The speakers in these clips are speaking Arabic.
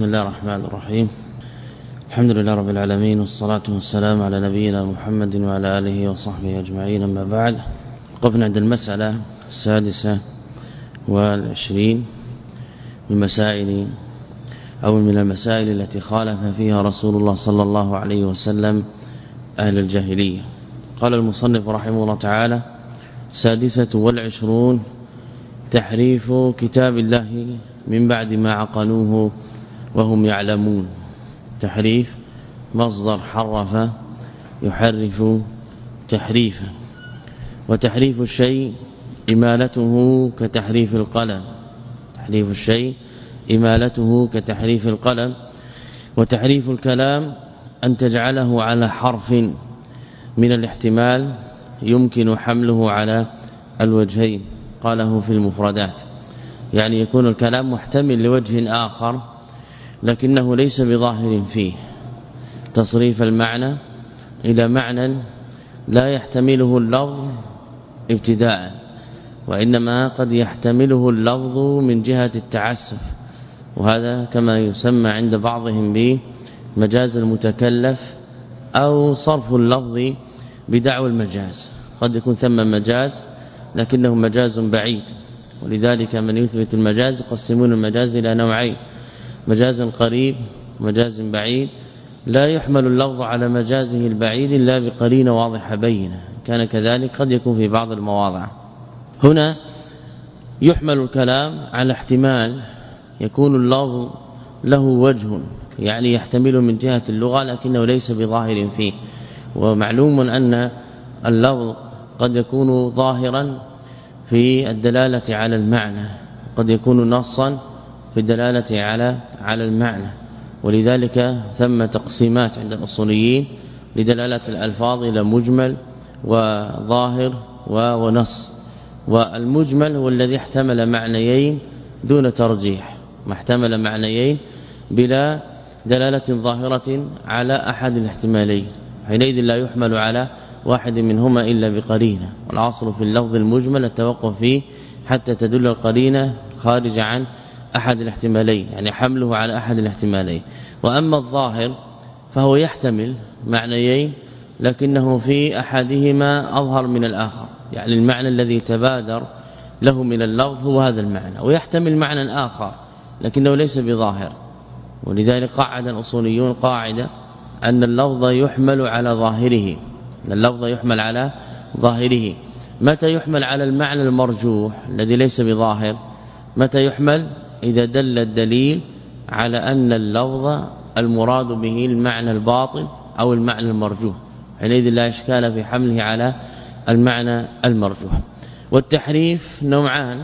بسم الله الرحمن الرحيم. الحمد لله رب العالمين والصلاة والسلام على نبينا محمد وعلى آله وصحبه أجمعين أما بعد. قفنا عند المسألة السادسة والعشرين من مسائل أو من المسائل التي خالف فيها رسول الله صلى الله عليه وسلم أهل الجاهلية. قال المصنف رحمه الله تعالى سادسة والعشرون تحريف كتاب الله من بعد ما عقلوه وهم يعلمون. تحريف مصدر حرف يحرف تحريفا وتحريف الشيء إمالته كتحريف القلم. تحريف الشيء إمالته كتحريف القلم. وتحريف الكلام أن تجعله على حرف من الاحتمال يمكن حمله على الوجهين. قاله في المفردات. يعني يكون الكلام محتمل لوجه آخر لكنه ليس بظاهر فيه. تصريف المعنى إلى معنى لا يحتمله اللفظ ابتداء وإنما قد يحتمله اللفظ من جهة التعسف. وهذا كما يسمى عند بعضهم بمجاز المتكلف أو صرف اللفظ بدعوى المجاز. قد يكون ثم مجاز لكنه مجاز بعيد ولذلك من يثبت المجاز يقسمون المجاز إلى نوعين. مجاز قريب ومجاز بعيد. لا يحمل اللفظ على مجازه البعيد إلا بقرينه واضحه بينة. كان كذلك قد يكون في بعض المواضع. هنا يحمل الكلام على احتمال يكون اللفظ له وجه يعني يحتمل من جهة اللغة لكنه ليس بظاهر فيه. ومعلوم أن اللفظ قد يكون ظاهرا في الدلالة على المعنى قد يكون نصا في الدلالة على على المعنى ولذلك ثم تقسيمات عند الأصوليين لدلالة الألفاظ إلى مجمل وظاهر ونص. والمجمل هو الذي احتمل معنيين دون ترجيح ما احتمل معنيين بلا دلالة ظاهرة على أحد الاحتمالين حينئذ لا يحمل على واحد منهما إلا بقرينة. والعصر في اللفظ المجمل التوقف فيه حتى تدل القرينة خارج عن أحد الاحتمالين يعني حمله على أحد الاحتمالين. وأما الظاهر فهو يحتمل معنيين لكنه في أحدهما أظهر من الآخر. يعني المعنى الذي تبادر له من اللفظ هو هذا المعنى ويحتمل معنى آخر لكنه ليس بظاهر. ولذلك قعد الأصوليون قاعدة أن اللفظ يحمل على ظاهره أن اللفظ يحمل على ظاهره. متى يحمل على المعنى المرجوح الذي ليس بظاهر؟ متى يحمل إذا دل الدليل على أن اللفظ المراد به المعنى الباطن أو المعنى المرجوح. حينئذ لا إشكال في حمله على المعنى المرجوح. والتحريف نوعان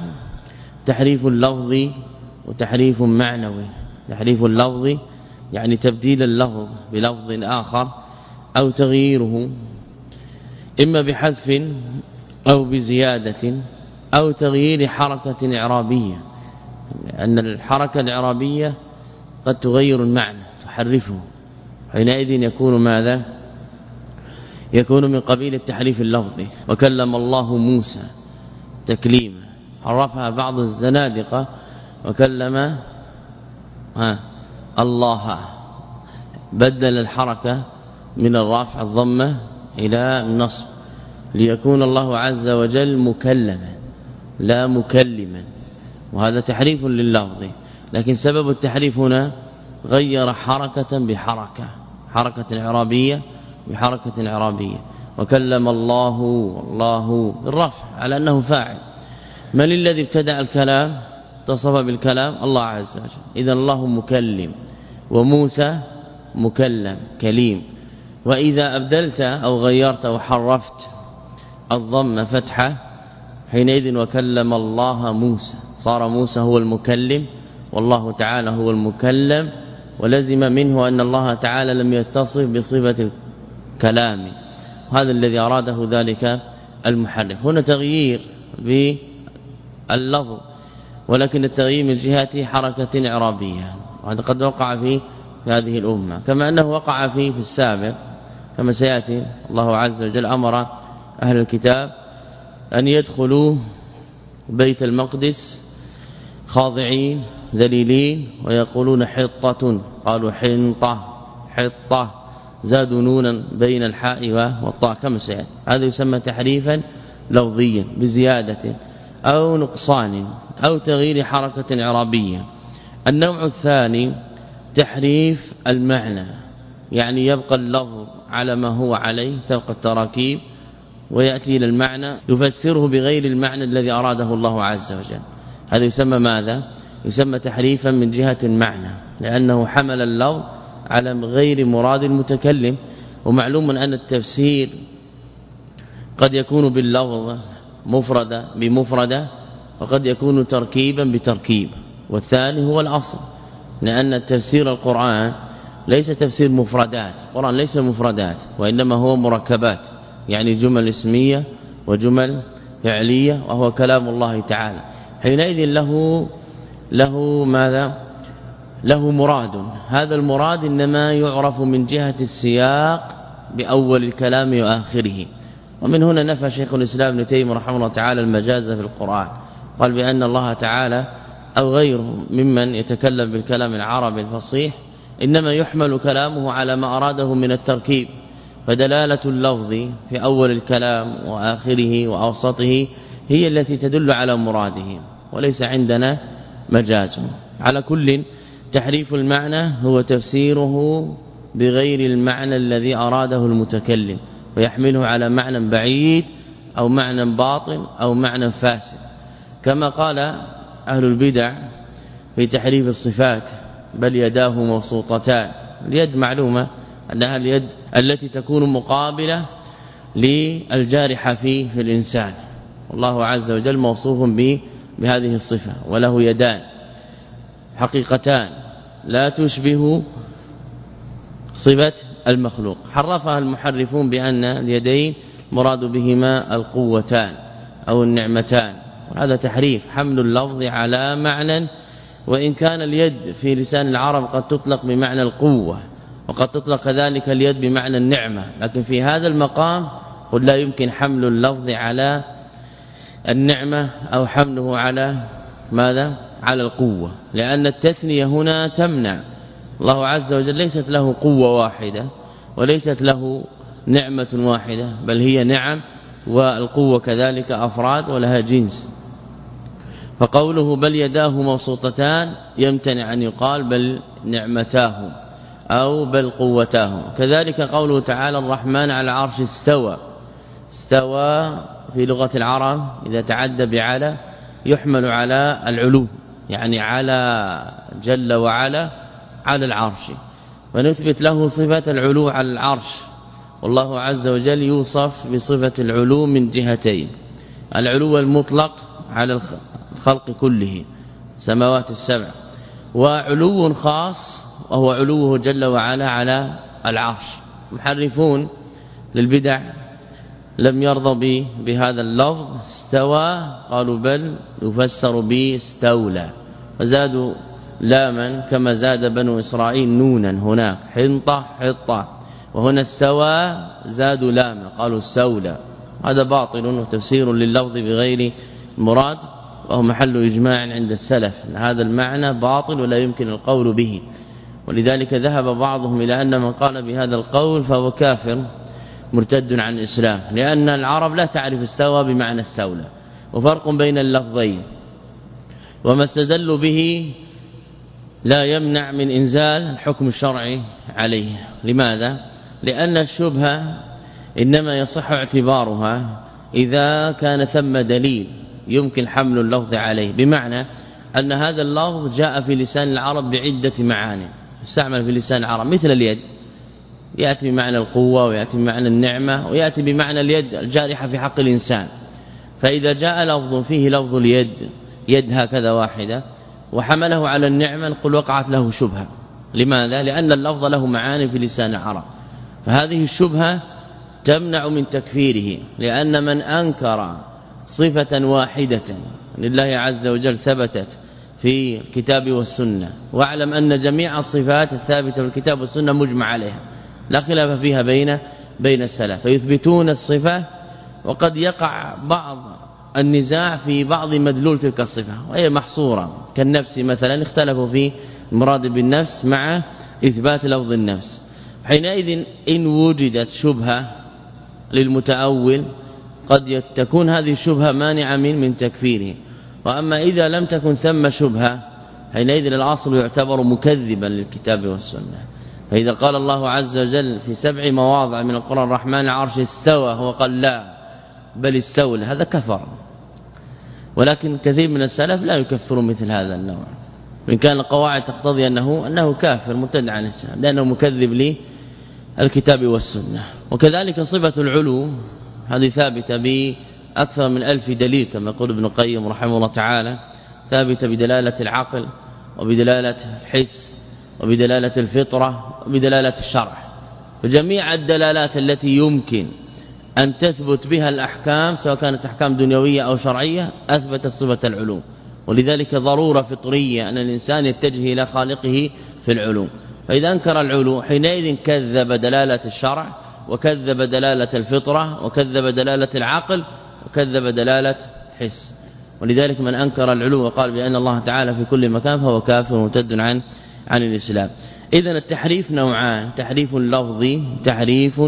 تحريف اللفظ وتحريف معنوي. تحريف اللفظ يعني تبديل اللفظ بلفظ آخر أو تغييره إما بحذف أو بزيادة أو تغيير حركة إعرابية. لأن الحركة الإعرابية قد تغير المعنى تحرفه. حينئذ يكون ماذا؟ يكون من قبيل التحريف اللفظي. وكلم الله موسى تكليما. عرفها بعض الزنادقة وكلم ها الله. بدل الحركة من الرافع الضمة إلى النصب. ليكون الله عز وجل مكلما لا مكلما. وهذا تحريف لللفظ. لكن سبب التحريف هنا غير حركة بحركة حركة إعرابية بحركة إعرابية. وكلم الله الله بالرفع على أنه فاعل. من الذي ابتدأ الكلام؟ اتصف بالكلام الله عز وجل. إذا الله مكلم وموسى مكلم كليم. وإذا أبدلت أو غيرت أو حرفت الضم فتحة حينئذ وكلم الله موسى. صار موسى هو المكلم والله تعالى هو المكلم ولزم منه أن الله تعالى لم يتصف بصفة الكلام. هذا الذي أراده ذلك المحرف. هنا تغيير باللفظ ولكن التغيير من جهة حركة إعرابية. وهذا قد وقع في هذه الأمة. كما أنه وقع فيه في السابق كما سيأتي الله عز وجل أمر أهل الكتاب أن يدخلوا بيت المقدس خاضعين ذليلين ويقولون حطة قالوا حنطة حطة زادوا نونا بين الحاء والطاء كما سيأتي. هذا يسمى تحريفا لفظيا بزيادة أو نقصان أو تغيير حركة إعرابية. النوع الثاني تحريف المعنى يعني يبقى اللفظ على ما هو عليه تبقى التراكيب ويأتي إلى المعنى يفسره بغير المعنى الذي أراده الله عز وجل. هذا يسمى ماذا؟ يسمى تحريفا من جهة المعنى لأنه حمل اللفظ على غير مراد المتكلم. ومعلوم أن التفسير قد يكون باللفظ مفردة بمفردة وقد يكون تركيبا بتركيب. والثاني هو الأصل لأن تفسير القرآن ليس تفسير مفردات القرآن ليس مفردات وإنما هو مركبات. يعني جمل اسمية وجمل فعلية وهو كلام الله تعالى. حينئذ له له ماذا؟ له مراد. هذا المراد إنما يعرف من جهة السياق بأول الكلام وآخره. ومن هنا نفى شيخ الإسلام ابن تيمية رحمه الله تعالى المجاز في القرآن. قال بأن الله تعالى أو غيره ممن يتكلم بالكلام العربي الفصيح إنما يحمل كلامه على ما أراده من التركيب. فدلالة اللفظ في أول الكلام وآخره وأوسطه هي التي تدل على مراده وليس عندنا مجاز. على كل تحريف المعنى هو تفسيره بغير المعنى الذي أراده المتكلم ويحمله على معنى بعيد أو معنى باطن أو معنى فاسد. كما قال أهل البدع في تحريف الصفات بل يداه مبسوطتان اليد معلومة أنها اليد التي تكون مقابلة للجارحة فيه في الإنسان. والله عز وجل موصوف به بهذه الصفة وله يدان حقيقتان لا تشبه صفة المخلوق. حرفها المحرفون بأن اليدين مراد بهما القوتان أو النعمتان. وهذا تحريف حمل اللفظ على معنى وإن كان اليد في لسان العرب قد تطلق بمعنى القوة. وقد تطلق كذلك اليد بمعنى النعمة. لكن في هذا المقام قل لا يمكن حمل اللفظ على النعمة أو حمله على ماذا؟ على القوة. لأن التثنية هنا تمنع. الله عز وجل ليست له قوة واحدة وليست له نعمة واحدة بل هي نعم والقوة كذلك أفراد ولها جنس. فقوله بل يداه مبسوطتان يمتنع أن يقال بل نعمتاه. أو بل قوتاه كذلك قوله تعالى الرحمن على العرش استوى. استوى في لغة العرب إذا تعدى بعلى يحمل على العلو يعني على جل وعلا على العرش. ونثبت له صفة العلو على العرش. والله عز وجل يوصف بصفة العلو من جهتين. العلو المطلق على الخلق كله سماوات السبع. وعلو خاص وهو علوه جل وعلا على العرش. محرفون للبدع لم يرضى بهذا اللفظ استوى قالوا بل يفسر به استولى. وزادوا لاما كما زاد بنو إسرائيل نونا هناك حنطة حطة. وهنا استوى زادوا لاما قالوا استولى. هذا باطل وتفسير لللفظ بغير مراد وهو محل إجماع عند السلف. هذا المعنى باطل ولا يمكن القول به. ولذلك ذهب بعضهم إلى أن من قال بهذا القول فهو كافر مرتد عن الإسلام لأن العرب لا تعرف استوى بمعنى استولى وفرق بين اللفظين وما استدلوا به لا يمنع من إنزال الحكم الشرعي عليه. لماذا؟ لأن الشبهه إنما يصح اعتبارها إذا كان ثم دليل يمكن حمل اللفظ عليه بمعنى أن هذا اللفظ جاء في لسان العرب بعدة معاني. استعمل في لسان العرب. مثل اليد. يأتي بمعنى القوة ويأتي بمعنى النعمة ويأتي بمعنى اليد الجارحة في حق الإنسان. فإذا جاء لفظ فيه لفظ اليد يد هكذا واحدة وحمله على النعمة نقول وقعت له شبهة. لماذا؟ لأن اللفظ له معاني في لسان العرب. فهذه الشبهة تمنع من تكفيره لأن من أنكر صفة واحدة لله عز وجل ثبتت في الكتاب والسنة. واعلم أن جميع الصفات الثابتة في الكتاب والسنة مجمع عليها. لا خلاف فيها بين بين السلف. فيثبتون الصفة وقد يقع بعض النزاع في بعض مدلول تلك الصفة وهي محصورة. كالنفس مثلا اختلفوا في المراد بالنفس مع إثبات لفظ النفس. حينئذ إن وجدت شبهة للمتأول قد تكون هذه الشبهة مانعة من من تكفيره. وأما إذا لم تكن ثم شبهة حينئذ الاصل يعتبر مكذبا للكتاب والسنة. فإذا قال الله عز وجل في سبع مواضع من القرآن الرحمن العرش استوى هو قال لا بل استولى. هذا كفر. ولكن كثير من السلف لا يكفرون مثل هذا النوع. وان كان القواعد تقتضي أنه أنه كافر مرتد عن الاسلام لأنه مكذب للكتاب والسنة. وكذلك صفة العلو هذه ثابتة باكثر من ألف دليل كما يقول ابن القيم رحمه الله تعالى ثابتة بدلالة العقل وبدلالة الحس وبدلالة الفطرة وبدلالة الشرع. فجميع الدلالات التي يمكن أن تثبت بها الأحكام سواء كانت أحكام دنيوية أو شرعية اثبتت صفة العلوم. ولذلك ضرورة فطرية أن الإنسان يتجه إلى خالقه في العلوم. فإذا أنكر العلو حينئذ كذب دلالة الشرع وكذب دلالة الفطرة وكذب دلالة العقل وكذب دلالة حس. ولذلك من أنكر العلو وقال بأن الله تعالى في كل مكان فهو كافر مرتد عن عن الإسلام. اذا التحريف نوعان تحريف لفظي تحريف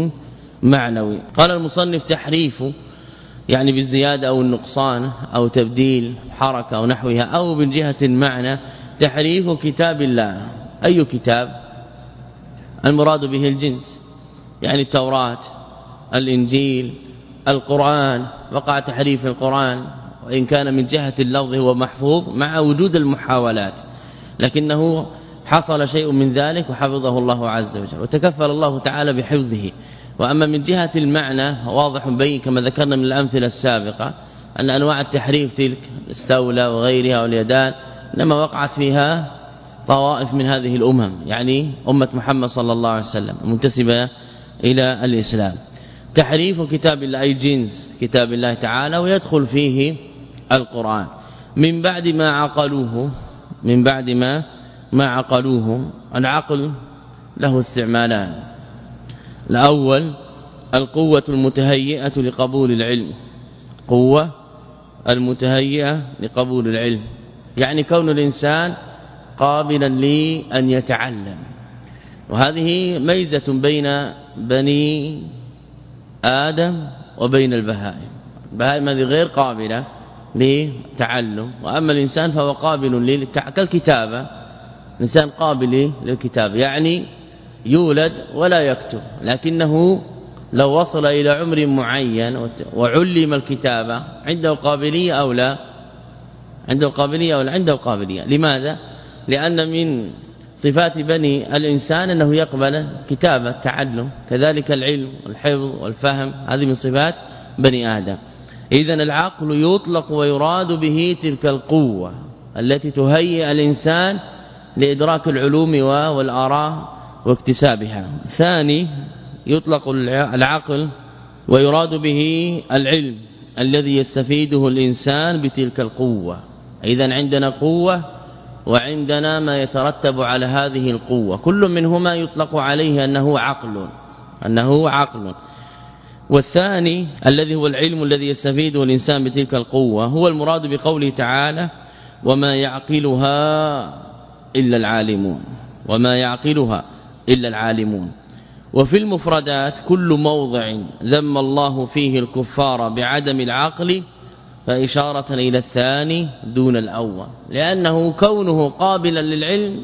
معنوي. قال المصنف تحريف يعني بالزيادة أو النقصان أو تبديل حركة أو نحوها أو من جهة المعنى تحريف كتاب الله. أي كتاب؟ المراد به الجنس. يعني التوراة الإنجيل القرآن. وقع تحريف القرآن وإن كان من جهة اللفظ هو محفوظ مع وجود المحاولات لكنه حصل شيء من ذلك وحفظه الله عز وجل وتكفل الله تعالى بحفظه. وأما من جهة المعنى واضح بين كما ذكرنا من الأمثلة السابقة أن أنواع التحريف تلك استولى وغيرها واليدان لما وقعت فيها طوائف من هذه الأمم يعني أمة محمد صلى الله عليه وسلم منتسبة إلى الإسلام. تحريف كتاب الله أي جنس كتاب الله تعالى ويدخل فيه القرآن. من بعد ما عقلوه من بعد ما ما عقلوه العقل له استعمالان. الأول القوة المتهيئة لقبول العلم. قوة المتهيئة لقبول العلم. يعني كون الإنسان قابلا لأن يتعلم. وهذه ميزة بين بني آدم وبين البهائم. البهائم هذه غير قابلة لتعلم. وأما الإنسان فهو قابل كالكتابة. الإنسان قابل للكتاب. يعني يولد ولا يكتب. لكنه لو وصل إلى عمر معين وعلم الكتابة عنده قابلية أو لا؟ عنده قابلية أو لا؟ عنده قابلية. لماذا؟ لأن من صفات بني الإنسان أنه يقبل كتابة تعلم كذلك العلم والحفظ والفهم هذه من صفات بني آدم. اذا العقل يطلق ويراد به تلك القوة التي تهيئ الإنسان لإدراك العلوم والآراء واكتسابها. ثاني يطلق العقل ويراد به العلم الذي يستفيده الإنسان بتلك القوة. اذا عندنا قوة وعندنا ما يترتب على هذه القوة. كل منهما يطلق عليه أنه عقل أنه عقل. والثاني الذي هو العلم الذي يستفيده الإنسان بتلك القوة هو المراد بقوله تعالى وما يعقلها إلا العالمون وما يعقلها إلا العالمون. وفي المفردات كل موضع ذم الله فيه الكفار بعدم العقل فإشارة إلى الثاني دون الأول لأنه كونه قابلا للعلم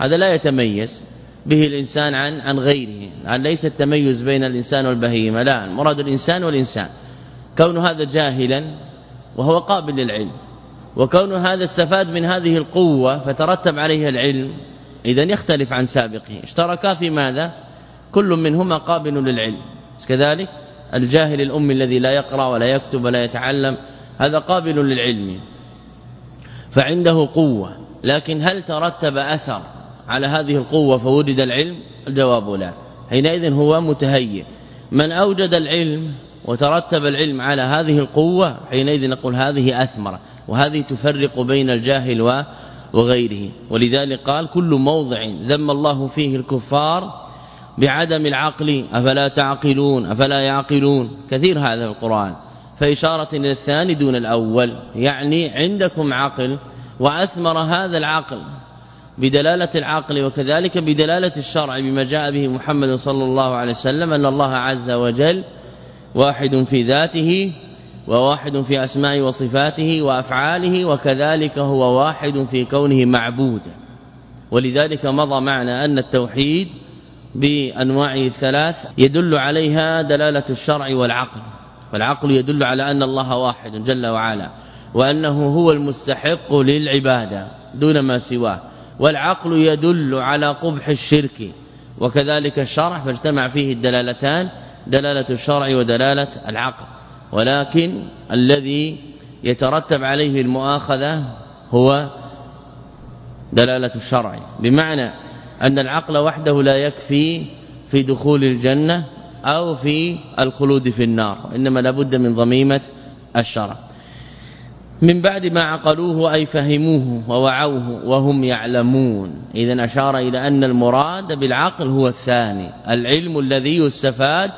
هذا لا يتميز به الإنسان عن عن غيره. ليس التميز بين الإنسان والبهيمة لا المراد الإنسان والإنسان. كون هذا جاهلا وهو قابل للعلم وكون هذا استفاد من هذه القوة فترتب عليه العلم اذا يختلف عن سابقه. اشتركا في ماذا؟ كل منهما قابل للعلم. كذلك الجاهل الأم الذي لا يقرأ ولا يكتب ولا يتعلم هذا قابل للعلم. فعنده قوة لكن هل ترتب أثر على هذه القوة فوجد العلم؟ الجواب لا. حينئذ هو متهيئ. من أوجد العلم وترتب العلم على هذه القوة حينئذ نقول هذه أثمرة وهذه تفرق بين الجاهل وغيره. ولذلك قال كل موضع ذم الله فيه الكفار بعدم العقل أفلا تعقلون؟ أفلا يعقلون؟ كثير هذا في القرآن. فإشارة إلى الثاني دون الأول يعني عندكم عقل وأثمر هذا العقل بدلالة العقل وكذلك بدلالة الشرع بما جاء به محمد صلى الله عليه وسلم أن الله عز وجل واحد في ذاته وواحد في اسماء وصفاته وأفعاله وكذلك هو واحد في كونه معبودا ولذلك مضى معنا أن التوحيد بانواعه الثلاث يدل عليها دلالة الشرع والعقل. فالعقل يدل على أن الله واحد جل وعلا وأنه هو المستحق للعبادة دون ما سواه. والعقل يدل على قبح الشرك وكذلك الشرع فاجتمع فيه الدلالتان دلالة الشرع ودلالة العقل. ولكن الذي يترتب عليه المؤاخذة هو دلالة الشرع. بمعنى أن العقل وحده لا يكفي في دخول الجنة أو في الخلود في النار إنما لابد من ضميمة الشرع. من بعد ما عقلوه أي فهموه ووعوه وهم يعلمون. اذا أشار إلى أن المراد بالعقل هو الثاني العلم الذي يستفاد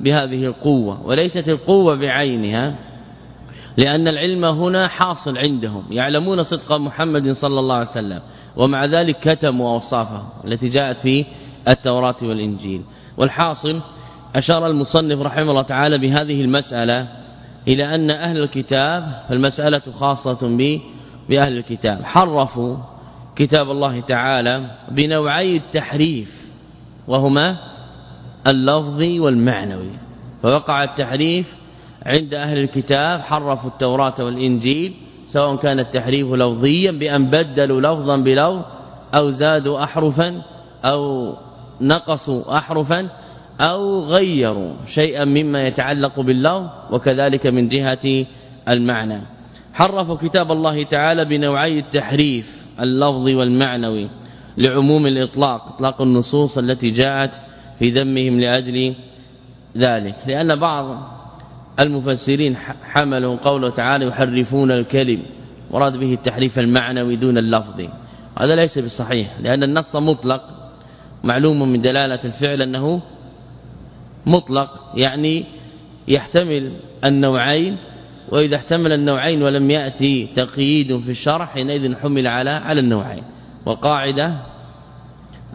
بهذه القوة وليست القوة بعينها لأن العلم هنا حاصل عندهم. يعلمون صدق محمد صلى الله عليه وسلم. ومع ذلك كتموا أوصافه التي جاءت في التوراة والإنجيل. والحاصل أشار المصنف رحمه الله تعالى بهذه المسألة إلى أن أهل الكتاب فالمسألة خاصة بأهل الكتاب. حرفوا كتاب الله تعالى بنوعي التحريف وهما اللفظي والمعنوي. فوقع التحريف عند أهل الكتاب حرفوا التوراة والإنجيل سواء كان التحريف لفظيا بأن بدلوا لفظا بلفظ أو زادوا أحرفا أو نقصوا أحرفا أو غيروا شيئا مما يتعلق باللفظ وكذلك من جهة المعنى. حرفوا كتاب الله تعالى بنوعي التحريف اللفظي والمعنوي لعموم الإطلاق إطلاق النصوص التي جاءت في ذمهم لأجل ذلك. لأن بعض المفسرين حملوا قوله تعالى يحرفون الكلم مراد به التحريف المعنوي دون اللفظي هذا ليس بالصحيح لأن النص مطلق معلوم من دلالة الفعل أنه مطلق يعني يحتمل النوعين وإذا احتمل النوعين ولم يأتي تقييد في الشرح حينئذ حمل على على النوعين. والقاعدة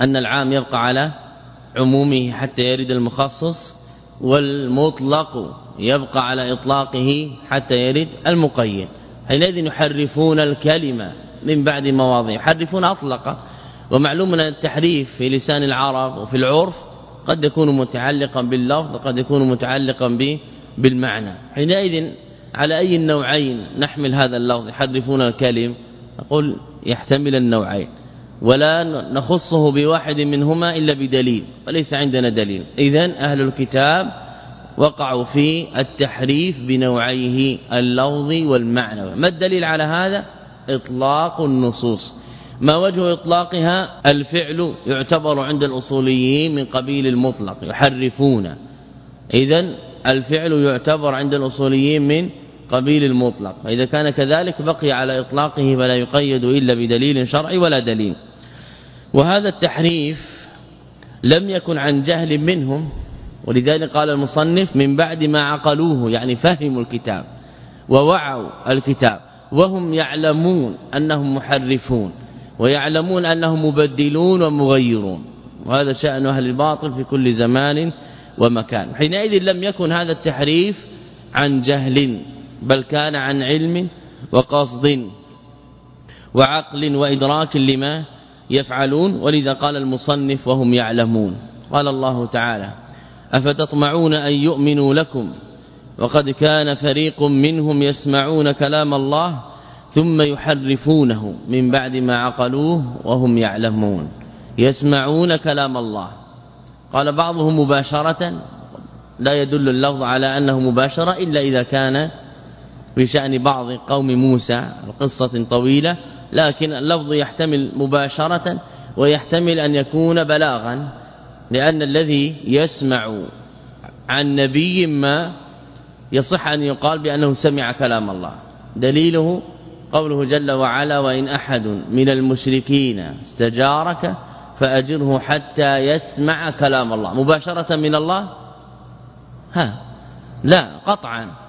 أن العام يبقى على عمومه حتى يرد المخصص والمطلق يبقى على إطلاقه حتى يرد المقيد. حينئذ يحرفون الكلمة من بعد مواضع يحرفون أطلق. ومعلوم أن التحريف في لسان العرب وفي العرف قد يكون متعلقا باللفظ قد يكون متعلقا بالمعنى. حينئذ على أي النوعين نحمل هذا اللفظ؟ يحرفون الكلم. نقول يحتمل النوعين. ولا نخصه بواحد منهما إلا بدليل وليس عندنا دليل. اذا أهل الكتاب وقعوا في التحريف بنوعيه اللفظي والمعنوي ما الدليل على هذا؟ إطلاق النصوص. ما وجه إطلاقها؟ الفعل يعتبر عند الأصوليين من قبيل المطلق يحرفون. اذا الفعل يعتبر عند الأصوليين من قبيل المطلق. فإذا كان كذلك بقي على إطلاقه فلا يقيد إلا بدليل شرعي ولا دليل. وهذا التحريف لم يكن عن جهل منهم ولذلك قال المصنف من بعد ما عقلوه يعني فهموا الكتاب ووعوا الكتاب وهم يعلمون أنهم محرفون ويعلمون أنهم مبدلون ومغيرون. وهذا شأن أهل الباطل في كل زمان ومكان. حينئذ لم يكن هذا التحريف عن جهل. بل كان عن علم وقصد وعقل وإدراك لما يفعلون ولذا قال المصنف وهم يعلمون. قال الله تعالى أفتطمعون أن يؤمنوا لكم؟ وقد كان فريق منهم يسمعون كلام الله ثم يحرفونه من بعد ما عقلوه وهم يعلمون. يسمعون كلام الله. قال بعضهم مباشرة لا يدل اللفظ على أنه مباشرة إلا إذا كان بشأن بعض قوم موسى القصة طويلة لكن اللفظ يحتمل مباشرة ويحتمل أن يكون بلاغا لأن الذي يسمع عن نبي ما يصح أن يقال بأنه سمع كلام الله. دليله قوله جل وعلا وإن أحد من المشركين استجارك فأجره حتى يسمع كلام الله. مباشرة من الله؟ ها لا قطعا.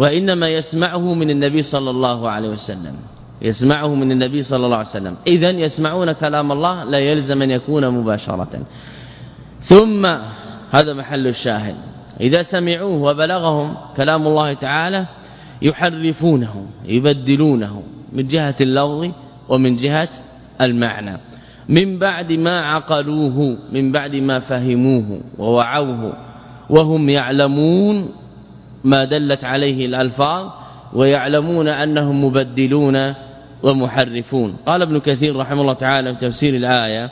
وإنما يسمعه من النبي صلى الله عليه وسلم. يسمعه من النبي صلى الله عليه وسلم. اذا يسمعون كلام الله لا يلزم أن يكون مباشرة. ثم هذا محل الشاهد. إذا سمعوه وبلغهم كلام الله تعالى يحرفونه يبدلونه من جهة اللفظ ومن جهة المعنى. من بعد ما عقلوه من بعد ما فهموه ووعوه وهم يعلمون ما دلت عليه الألفاظ ويعلمون أنهم مبدلون ومحرفون. قال ابن كثير رحمه الله تعالى في تفسير الآية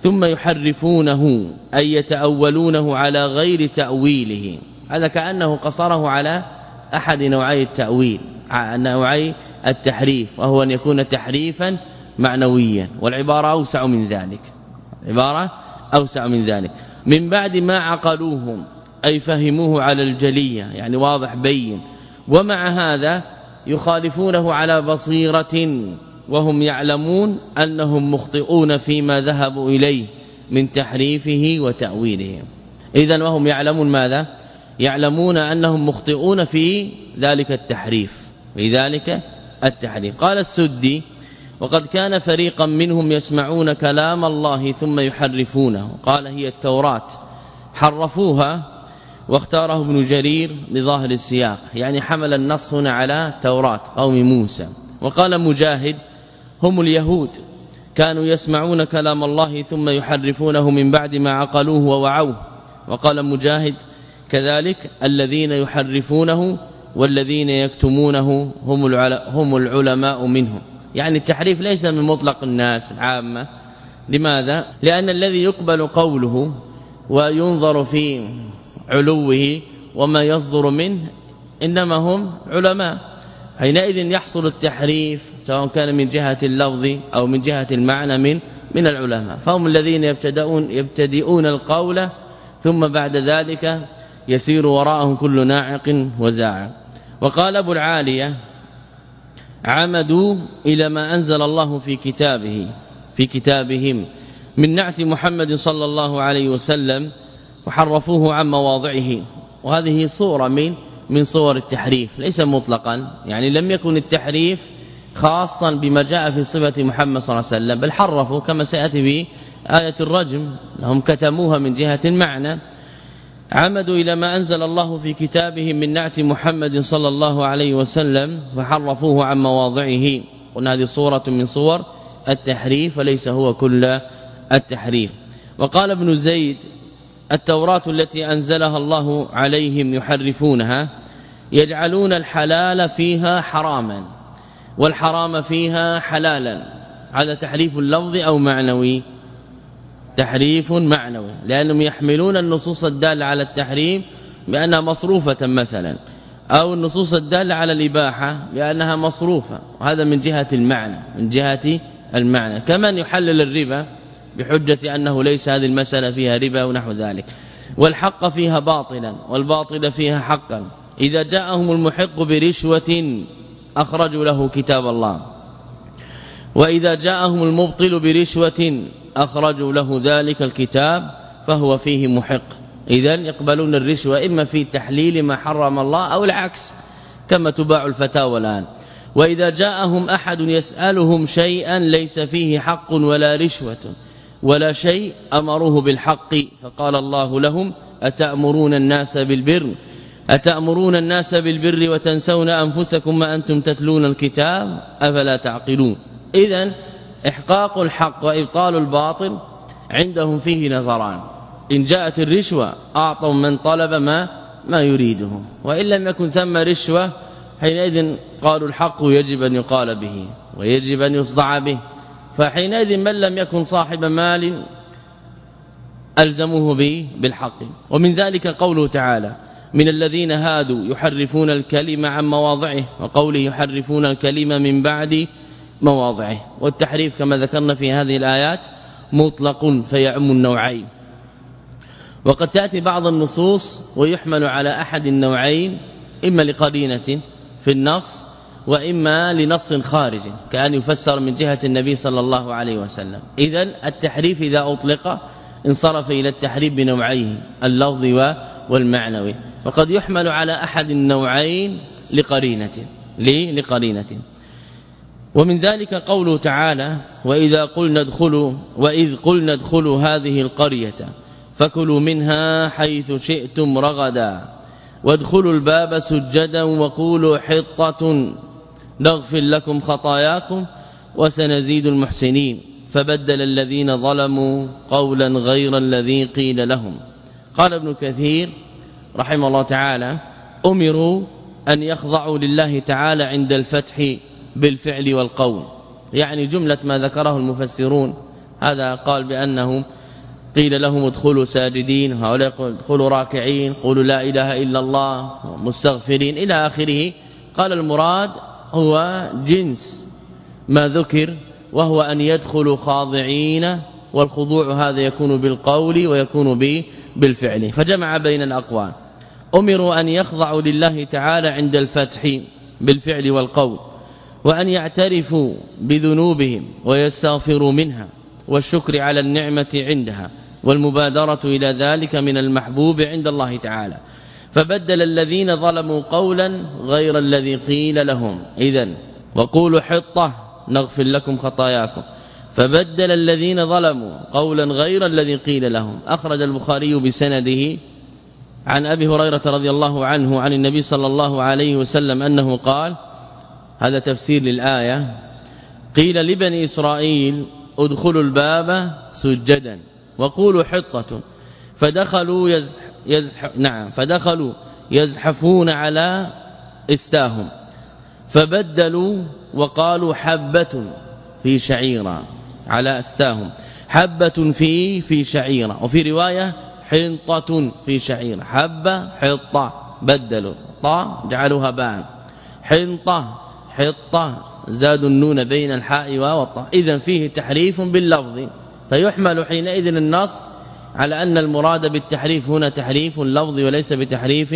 ثم يحرفونه أي يتأولونه على غير تأويله. هذا كأنه قصره على أحد نوعي التأويل نوعي التحريف وهو أن يكون تحريفا معنويا والعبارة أوسع من ذلك عبارة أوسع من ذلك. من بعد ما عقلوهم أي فهموه على الجلية يعني واضح بين. ومع هذا يخالفونه على بصيرة وهم يعلمون أنهم مخطئون فيما ذهبوا إليه من تحريفه وتأويله. اذا وهم يعلمون ماذا؟ يعلمون أنهم مخطئون في ذلك التحريف في ذلك التحريف. قال السدي وقد كان فريقا منهم يسمعون كلام الله ثم يحرفونه قال هي التوراة حرفوها واختاره ابن جرير لظاهر السياق يعني حمل النص هنا على توراة قوم موسى. وقال مجاهد هم اليهود كانوا يسمعون كلام الله ثم يحرفونه من بعد ما عقلوه ووعوه. وقال مجاهد كذلك الذين يحرفونه والذين يكتمونه هم هم العلماء منهم. يعني التحريف ليس من مطلق الناس العامة. لماذا؟ لأن الذي يقبل قوله وينظر في علوه وما يصدر منه إنما هم علماء. حينئذ يحصل التحريف سواء كان من جهة اللفظ أو من جهة المعنى من من العلماء. فهم الذين يبتدؤون يبتدئون القول ثم بعد ذلك يسير وراءهم كل ناعق وزاع. وقال أبو العالية عمدوا إلى ما أنزل الله في كتابه في كتابهم من نعت محمد صلى الله عليه وسلم وحرفوه عن مواضعه. وهذه صورة من من صور التحريف. ليس مطلقا. يعني لم يكن التحريف خاصا بما جاء في صفة محمد صلى الله عليه وسلم بل حرفوا كما سيأتي في آية الرجم. هم كتموها من جهة المعنى عمدوا إلى ما أنزل الله في كتابه من نعت محمد صلى الله عليه وسلم فحرفوه عن مواضعه. قلنا هذه صورة من صور التحريف وليس هو كل التحريف. وقال ابن زيد التوراة التي أنزلها الله عليهم يحرفونها يجعلون الحلال فيها حراما والحرام فيها حلالا. هذا تحريف اللفظ أو معنوي؟ تحريف معنوي. لأنهم يحملون النصوص الدالة على التحريم بأنها مصروفة مثلا أو النصوص الدالة على الإباحة بأنها مصروفة. وهذا من جهة المعنى من جهة المعنى. كمن يحلل الربا؟ بحجة أنه ليس هذه المسألة فيها ربا ونحو ذلك. والحق فيها باطلا والباطل فيها حقا. إذا جاءهم المحق برشوة أخرجوا له كتاب الله. وإذا جاءهم المبطل برشوة أخرجوا له ذلك الكتاب فهو فيه محق. اذا يقبلون الرشوة إما في تحليل ما حرم الله أو العكس كما تباع الفتاوى الآن. وإذا جاءهم أحد يسألهم شيئا ليس فيه حق ولا رشوة. ولا شيء أمروه بالحق. فقال الله لهم أتأمرون الناس بالبر أتأمرون الناس بالبر وتنسون أنفسكم ما أنتم تتلون الكتاب أفلا تعقلون. إذا إحقاق الحق وإبطال الباطل عندهم فيه نظران. إن جاءت الرشوة أعطوا من طلب ما ما يريده وإن لم يكن ثم رشوة حينئذ قالوا الحق يجب أن يقال به ويجب أن يصدع به. فحينئذ من لم يكن صاحب مال ألزموه به بالحق. ومن ذلك قوله تعالى من الذين هادوا يحرفون الكلمة عن مواضعه وقوله يحرفون الكلمة من بعد مواضعه. والتحريف كما ذكرنا في هذه الآيات مطلق فيعم النوعين. وقد تأتي بعض النصوص ويحمل على أحد النوعين إما لقرينة في النص وإما لنص خارج كأن يفسر من جهة النبي صلى الله عليه وسلم. إذا التحريف إذا أطلق انصرف إلى التحريف بنوعيه اللفظ والمعنوي. وقد يحمل على أحد النوعين لقرينة لي لقرينة. ومن ذلك قوله تعالى وإذا قلنا ادخلوا وإذ قلنا ادخلوا هذه القرية فكلوا منها حيث شئتم رغدا وادخلوا الباب سجدا وقولوا حطة نغفر لكم خطاياكم وسنزيد المحسنين فبدل الذين ظلموا قولا غير الذي قيل لهم. قال ابن كثير رحمه الله تعالى أمروا أن يخضعوا لله تعالى عند الفتح بالفعل والقول. يعني جملة ما ذكره المفسرون. هذا قال بأنهم قيل لهم ادخلوا ساجدين. هؤلاء ادخلوا راكعين. قولوا لا إله إلا الله. مستغفرين. إلى آخره قال المراد هو جنس ما ذكر وهو أن يدخلوا خاضعين والخضوع هذا يكون بالقول ويكون بالفعل. فجمع بين الأقوال. أمروا أن يخضعوا لله تعالى عند الفتح بالفعل والقول وأن يعترفوا بذنوبهم ويستغفروا منها والشكر على النعمة عندها والمبادرة إلى ذلك من المحبوب عند الله تعالى. فبدل الذين ظلموا قولا غير الذي قيل لهم. اذا وقولوا حطة نغفر لكم خطاياكم. فبدل الذين ظلموا قولا غير الذي قيل لهم. أخرج البخاري بسنده عن أبي هريرة رضي الله عنه عن النبي صلى الله عليه وسلم أنه قال هذا تفسير للآية قيل لبني إسرائيل ادخلوا الباب سجدا وقولوا حطة. فدخلوا يزح يزح نعم فدخلوا يزحفون على إستاهم فبدلوا وقالوا حبة في شعيرة على إستاهم حبة في في شعيرة وفي رواية حنطة في شعيرة حبة حطة بدلوا طا جعلوها باء حنطة حطة زادوا النون بين الحاء والطاء اذا فيه تحريف باللفظ فيحمل حينئذ النص على أن المراد بالتحريف هنا تحريف اللفظ وليس بتحريف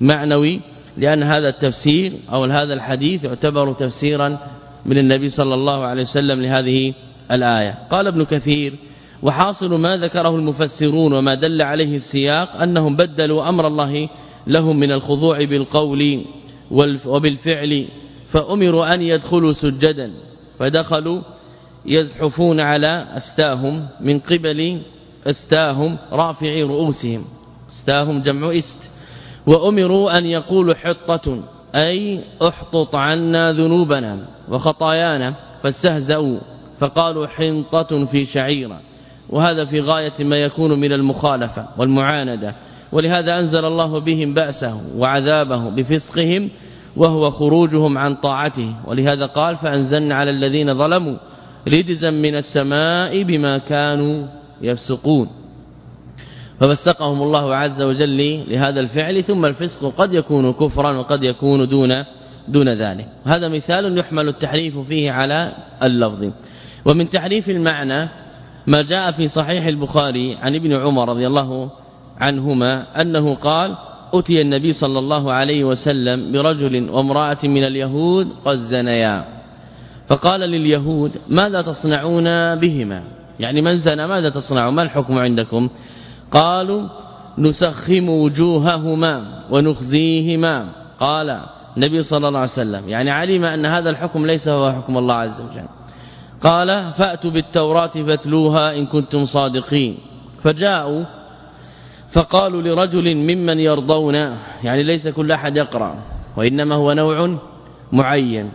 معنوي لأن هذا التفسير أو هذا الحديث يعتبر تفسيرا من النبي صلى الله عليه وسلم لهذه الآية. قال ابن كثير وحاصل ما ذكره المفسرون وما دل عليه السياق أنهم بدلوا أمر الله لهم من الخضوع بالقول وبالفعل فأمروا أن يدخلوا سجدا فدخلوا يزحفون على أستاهم من قبل استاهم رافعي رؤوسهم. استاهم جمع است. وأمروا أن يقولوا حطة أي احطط عنا ذنوبنا وخطايانا فاستهزأوا فقالوا حنطة في شعيرة. وهذا في غاية ما يكون من المخالفة والمعاندة. ولهذا أنزل الله بهم بأسه وعذابه بفسقهم وهو خروجهم عن طاعته. ولهذا قال فأنزلنا على الذين ظلموا رجزا من السماء بما كانوا يفسقون. ففسقهم الله عز وجل لهذا الفعل ثم الفسق قد يكون كفرا وقد يكون دون دون ذلك. هذا مثال يحمل التحريف فيه على اللفظ. ومن تحريف المعنى ما جاء في صحيح البخاري عن ابن عمر رضي الله عنهما أنه قال أتي النبي صلى الله عليه وسلم برجل وامرأة من اليهود قد زنيا. فقال لليهود ماذا تصنعون بهما؟ يعني من زنى ماذا تصنعون ما الحكم عندكم؟ قالوا نسخم وجوههما ونخزيهما. قال النبي صلى الله عليه وسلم يعني علم أن هذا الحكم ليس هو حكم الله عز وجل. قال فأتوا بالتوراة فاتلوها إن كنتم صادقين. فجاءوا فقالوا لرجل ممن يرضون يعني ليس كل أحد يقرأ وإنما هو نوع معين.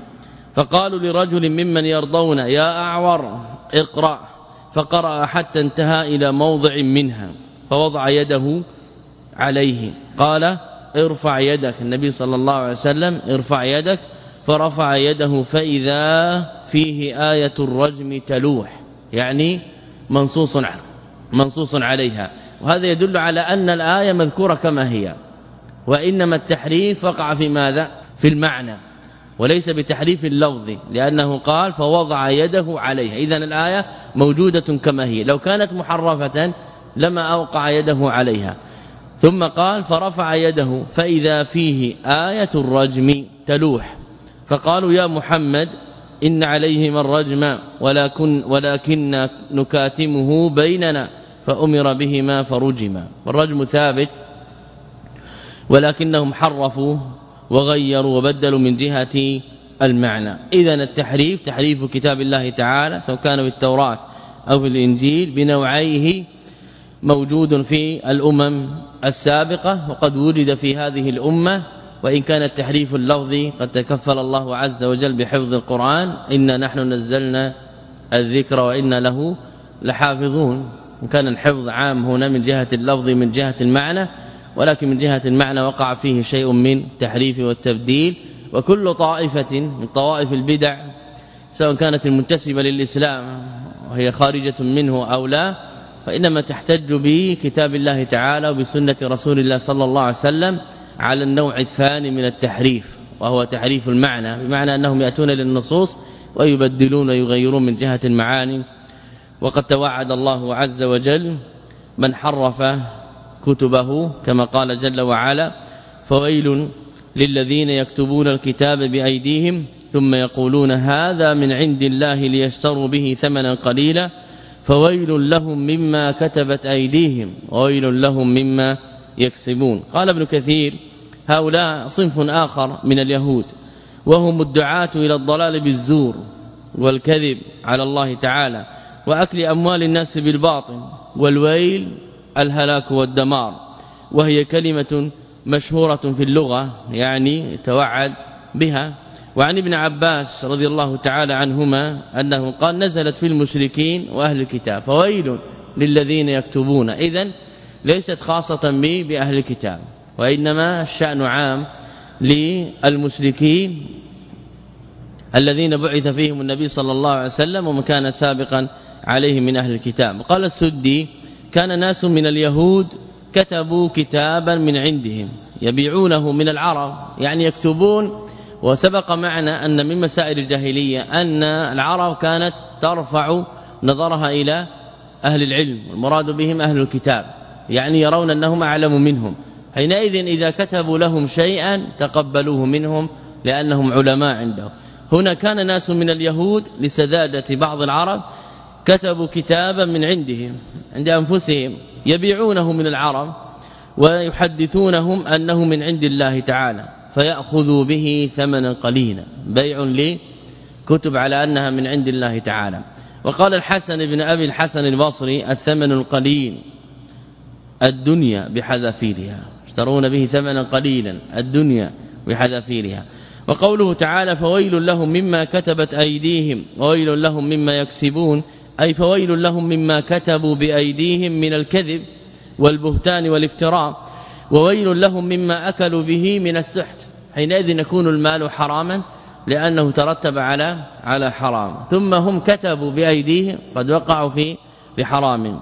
فقالوا لرجل ممن يرضون يا أعور اقرأ. فقرأ حتى انتهى إلى موضع منها فوضع يده عليه قال ارفع يدك. النبي صلى الله عليه وسلم ارفع يدك. فرفع يده فإذا فيه آية الرجم تلوح يعني منصوص منصوص عليها. وهذا يدل على أن الآية مذكورة كما هي وإنما التحريف وقع في ماذا؟ في المعنى. وليس بتحريف اللفظ لأنه قال فوضع يده عليها. اذا الآية موجودة كما هي. لو كانت محرفة لما أوقع يده عليها. ثم قال فرفع يده فإذا فيه آية الرجم تلوح. فقالوا يا محمد إن عليهم الرجم ولكن, ولكن نكاتمه بيننا فأمر بهما فرجما. والرجم ثابت ولكنهم حرفوا وغيروا وبدلوا من جهة المعنى. اذا التحريف تحريف كتاب الله تعالى سواء كان في التوراة أو في الإنجيل بنوعيه موجود في الأمم السابقة وقد وجد في هذه الأمة وإن كان التحريف اللفظي قد تكفل الله عز وجل بحفظ القرآن إنا نحن نزلنا الذكر وإنا له لحافظون. وكان الحفظ عام هنا من جهة اللفظ من جهة المعنى ولكن من جهة المعنى وقع فيه شيء من تحريف والتبديل وكل طائفة من طوائف البدع سواء كانت المنتسبة للإسلام وهي خارجة منه أو لا فإنما تحتج بكتاب الله تعالى وبسنة رسول الله صلى الله عليه وسلم على النوع الثاني من التحريف وهو تحريف المعنى بمعنى أنهم يأتون للنصوص ويبدلون ويغيرون من جهة المعاني وقد توعد الله عز وجل من حرف كتبه كما قال جل وعلا فويل للذين يكتبون الكتاب بأيديهم ثم يقولون هذا من عند الله ليشتروا به ثمنا قليلا فويل لهم مما كتبت أيديهم وويل لهم مما يكسبون. قال ابن كثير هؤلاء صنف آخر من اليهود وهم الدعاة إلى الضلال بالزور والكذب على الله تعالى وأكل أموال الناس بالباطل والويل الهلاك والدمار. وهي كلمة مشهورة في اللغة يعني توعد بها. وعن ابن عباس رضي الله تعالى عنهما أنه قال نزلت في المشركين وأهل الكتاب. فويل للذين يكتبون. إذا ليست خاصة بي بأهل الكتاب. وإنما الشأن عام للمشركين الذين بعث فيهم النبي صلى الله عليه وسلم ومن كان سابقا عليه من أهل الكتاب. قال السدي كان ناس من اليهود كتبوا كتابا من عندهم يبيعونه من العرب يعني يكتبون. وسبق معنا أن من مسائل الجاهلية أن العرب كانت ترفع نظرها إلى أهل العلم المراد بهم أهل الكتاب يعني يرون أنهم أعلم منهم. حينئذ إذا كتبوا لهم شيئا تقبلوه منهم لأنهم علماء عندهم. هنا كان ناس من اليهود لسدادة بعض العرب كتبوا كتابا من عندهم. عند أنفسهم يبيعونه من العرب ويحدثونهم أنه من عند الله تعالى فيأخذوا به ثمنا قليلا. بيع لكتب على أنها من عند الله تعالى. وقال الحسن بن أبي الحسن البصري الثمن القليل الدنيا بحذافيرها. يشترون به ثمنا قليلا الدنيا بحذافيرها. وقوله تعالى فويل لهم مما كتبت أيديهم وويل لهم مما يكسبون. أي فويل لهم مما كتبوا بأيديهم من الكذب والبهتان والافتراء وويل لهم مما أكلوا به من السحت. حينئذ يكون المال حراما لأنه ترتب على على حرام. ثم هم كتبوا بأيديهم قد وقعوا في بحرام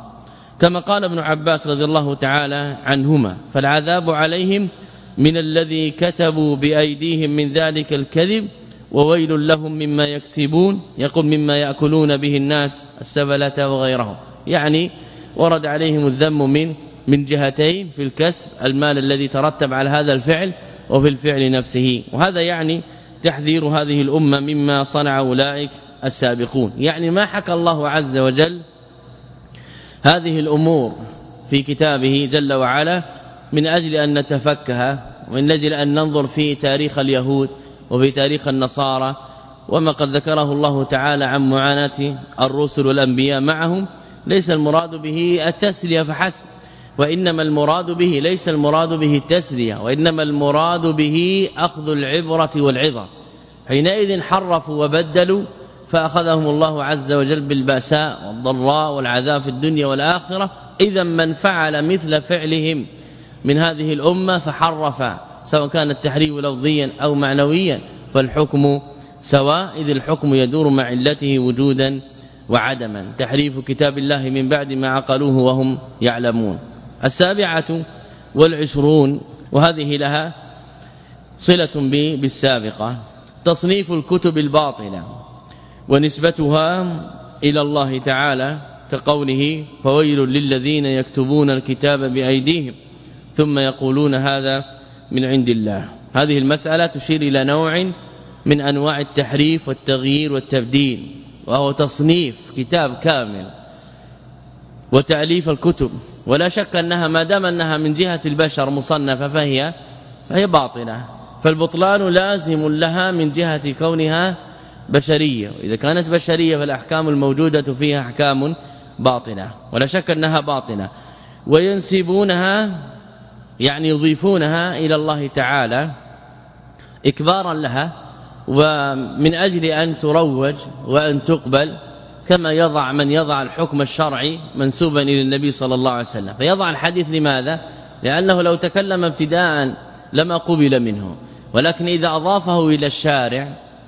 كما قال ابن عباس رضي الله تعالى عنهما فالعذاب عليهم من الذي كتبوا بأيديهم من ذلك الكذب وويل لهم مما يكسبون يقول مما يأكلون به الناس السبلة وغيرهم. يعني ورد عليهم الذم من من جهتين في الكسب المال الذي ترتب على هذا الفعل وفي الفعل نفسه. وهذا يعني تحذير هذه الأمة مما صنع أولئك السابقون. يعني ما حكى الله عز وجل هذه الأمور في كتابه جل وعلا من أجل أن نتفكها ومن أجل أن ننظر في تاريخ اليهود وفي تاريخ النصارى وما قد ذكره الله تعالى عن معاناة الرسل والأنبياء معهم ليس المراد به التسلية فحسب وإنما المراد به ليس المراد به التسلية وإنما المراد به أخذ العبرة والعظة. حينئذ حرفوا وبدلوا فأخذهم الله عز وجل بالبأساء والضراء والعذاب في الدنيا والآخرة. اذا من فعل مثل فعلهم من هذه الأمة فحرف سواء كان التحريف لفظيا أو معنويا فالحكم سواء إذ الحكم يدور مع علته وجودا وعدما. تحريف كتاب الله من بعد ما عقلوه وهم يعلمون. السابعة والعشرون وهذه لها صلة بالسابقة. تصنيف الكتب الباطلة ونسبتها إلى الله تعالى كقوله فويل للذين يكتبون الكتاب بأيديهم ثم يقولون هذا من عند الله. هذه المسألة تشير إلى نوع من أنواع التحريف والتغيير والتبديل وهو تصنيف كتاب كامل وتأليف الكتب. ولا شك أنها ما دام أنها من جهة البشر مصنفة فهي فهي باطلة. فالبطلان لازم لها من جهة كونها بشرية. وإذا كانت بشرية فالأحكام الموجودة فيها أحكام باطنة ولا شك أنها باطنة وينسبونها يعني يضيفونها إلى الله تعالى إكبارا لها ومن أجل أن تروج وأن تقبل كما يضع من يضع الحكم الشرعي منسوبا إلى النبي صلى الله عليه وسلم. فيضع الحديث لماذا؟ لأنه لو تكلم ابتداء لما قبل منه. ولكن إذا أضافه إلى الشارع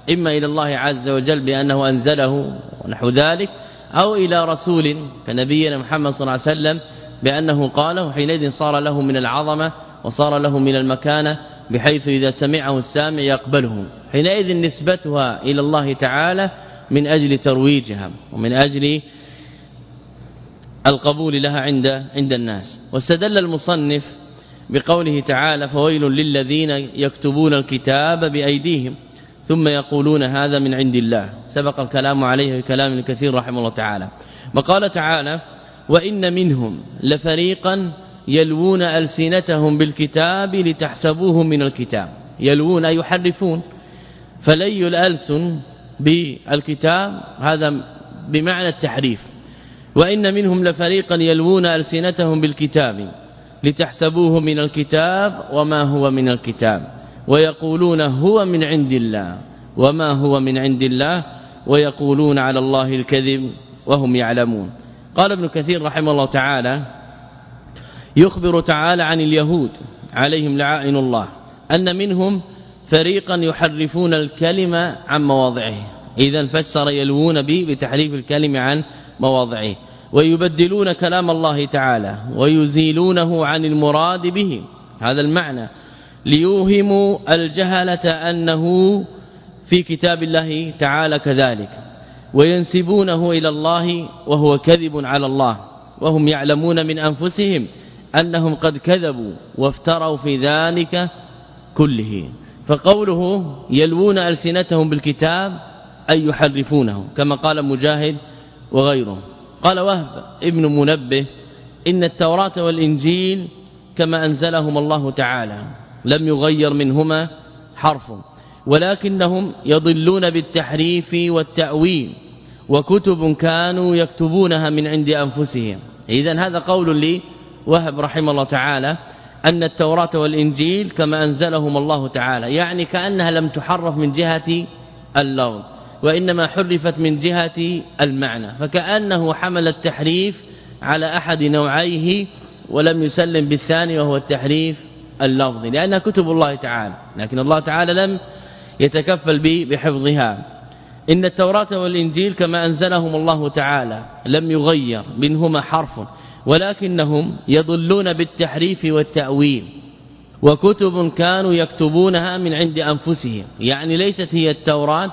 إما إلى الله عز وجل بأنه أنزله ونحو ذلك أو إلى رسول كنبينا محمد صلى الله عليه وسلم بأنه قاله حينئذ صار له من العظمة وصار له من المكانة بحيث إذا سمعه السامع يقبله. حينئذ نسبتها إلى الله تعالى من أجل ترويجها ومن أجل القبول لها عند عند الناس. واستدل المصنف بقوله تعالى فويل للذين يكتبون الكتاب بأيديهم ثم يقولون هذا من عند الله سبق الكلام عليه بكلام كثير رحمه الله تعالى. وقال تعالى وإن منهم لفريقا يلوون ألسنتهم بالكتاب لتحسبوه من الكتاب. يلوون يحرفون. فلي الألسن بالكتاب. هذا بمعنى التحريف. وإن منهم لفريقا يلوون ألسنتهم بالكتاب لتحسبوه من الكتاب وما هو من الكتاب. ويقولون هو من عند الله وما هو من عند الله. ويقولون على الله الكذب وهم يعلمون. قال ابن كثير رحمه الله تعالى يخبر تعالى عن اليهود عليهم لعائن الله أن منهم فريقا يحرفون الكلمة عن مواضعه. اذا فسر يلوون به بتحريف الكلمة عن مواضعه. ويبدلون كلام الله تعالى ويزيلونه عن المراد به. هذا المعنى. ليوهموا الجهلة أنه في كتاب الله تعالى كذلك. وينسبونه إلى الله وهو كذب على الله وهم يعلمون من أنفسهم أنهم قد كذبوا وافتروا في ذلك كله. فقوله يلوون ألسنتهم بالكتاب أي يحرفونه كما قال مجاهد وغيره. قال وهب ابن منبه إن التوراة والإنجيل كما أنزلهم الله تعالى لم يغير منهما حرف ولكنهم يضلون بالتحريف والتأويل. وكتب كانوا يكتبونها من عند أنفسهم. إذا هذا قول لي وهب رحمه الله تعالى أن التوراة والإنجيل كما أنزلهم الله تعالى يعني كأنها لم تحرف من جهة اللفظ وإنما حرفت من جهة المعنى فكأنه حمل التحريف على أحد نوعيه ولم يسلم بالثاني وهو التحريف اللفظي لأنها كتب الله تعالى لكن الله تعالى لم يتكفل بحفظها. إن التوراة والإنجيل كما أنزلهم الله تعالى لم يغير منهما حرف ولكنهم يضلون بالتحريف والتأويل وكتب كانوا يكتبونها من عند أنفسهم يعني ليست هي التوراة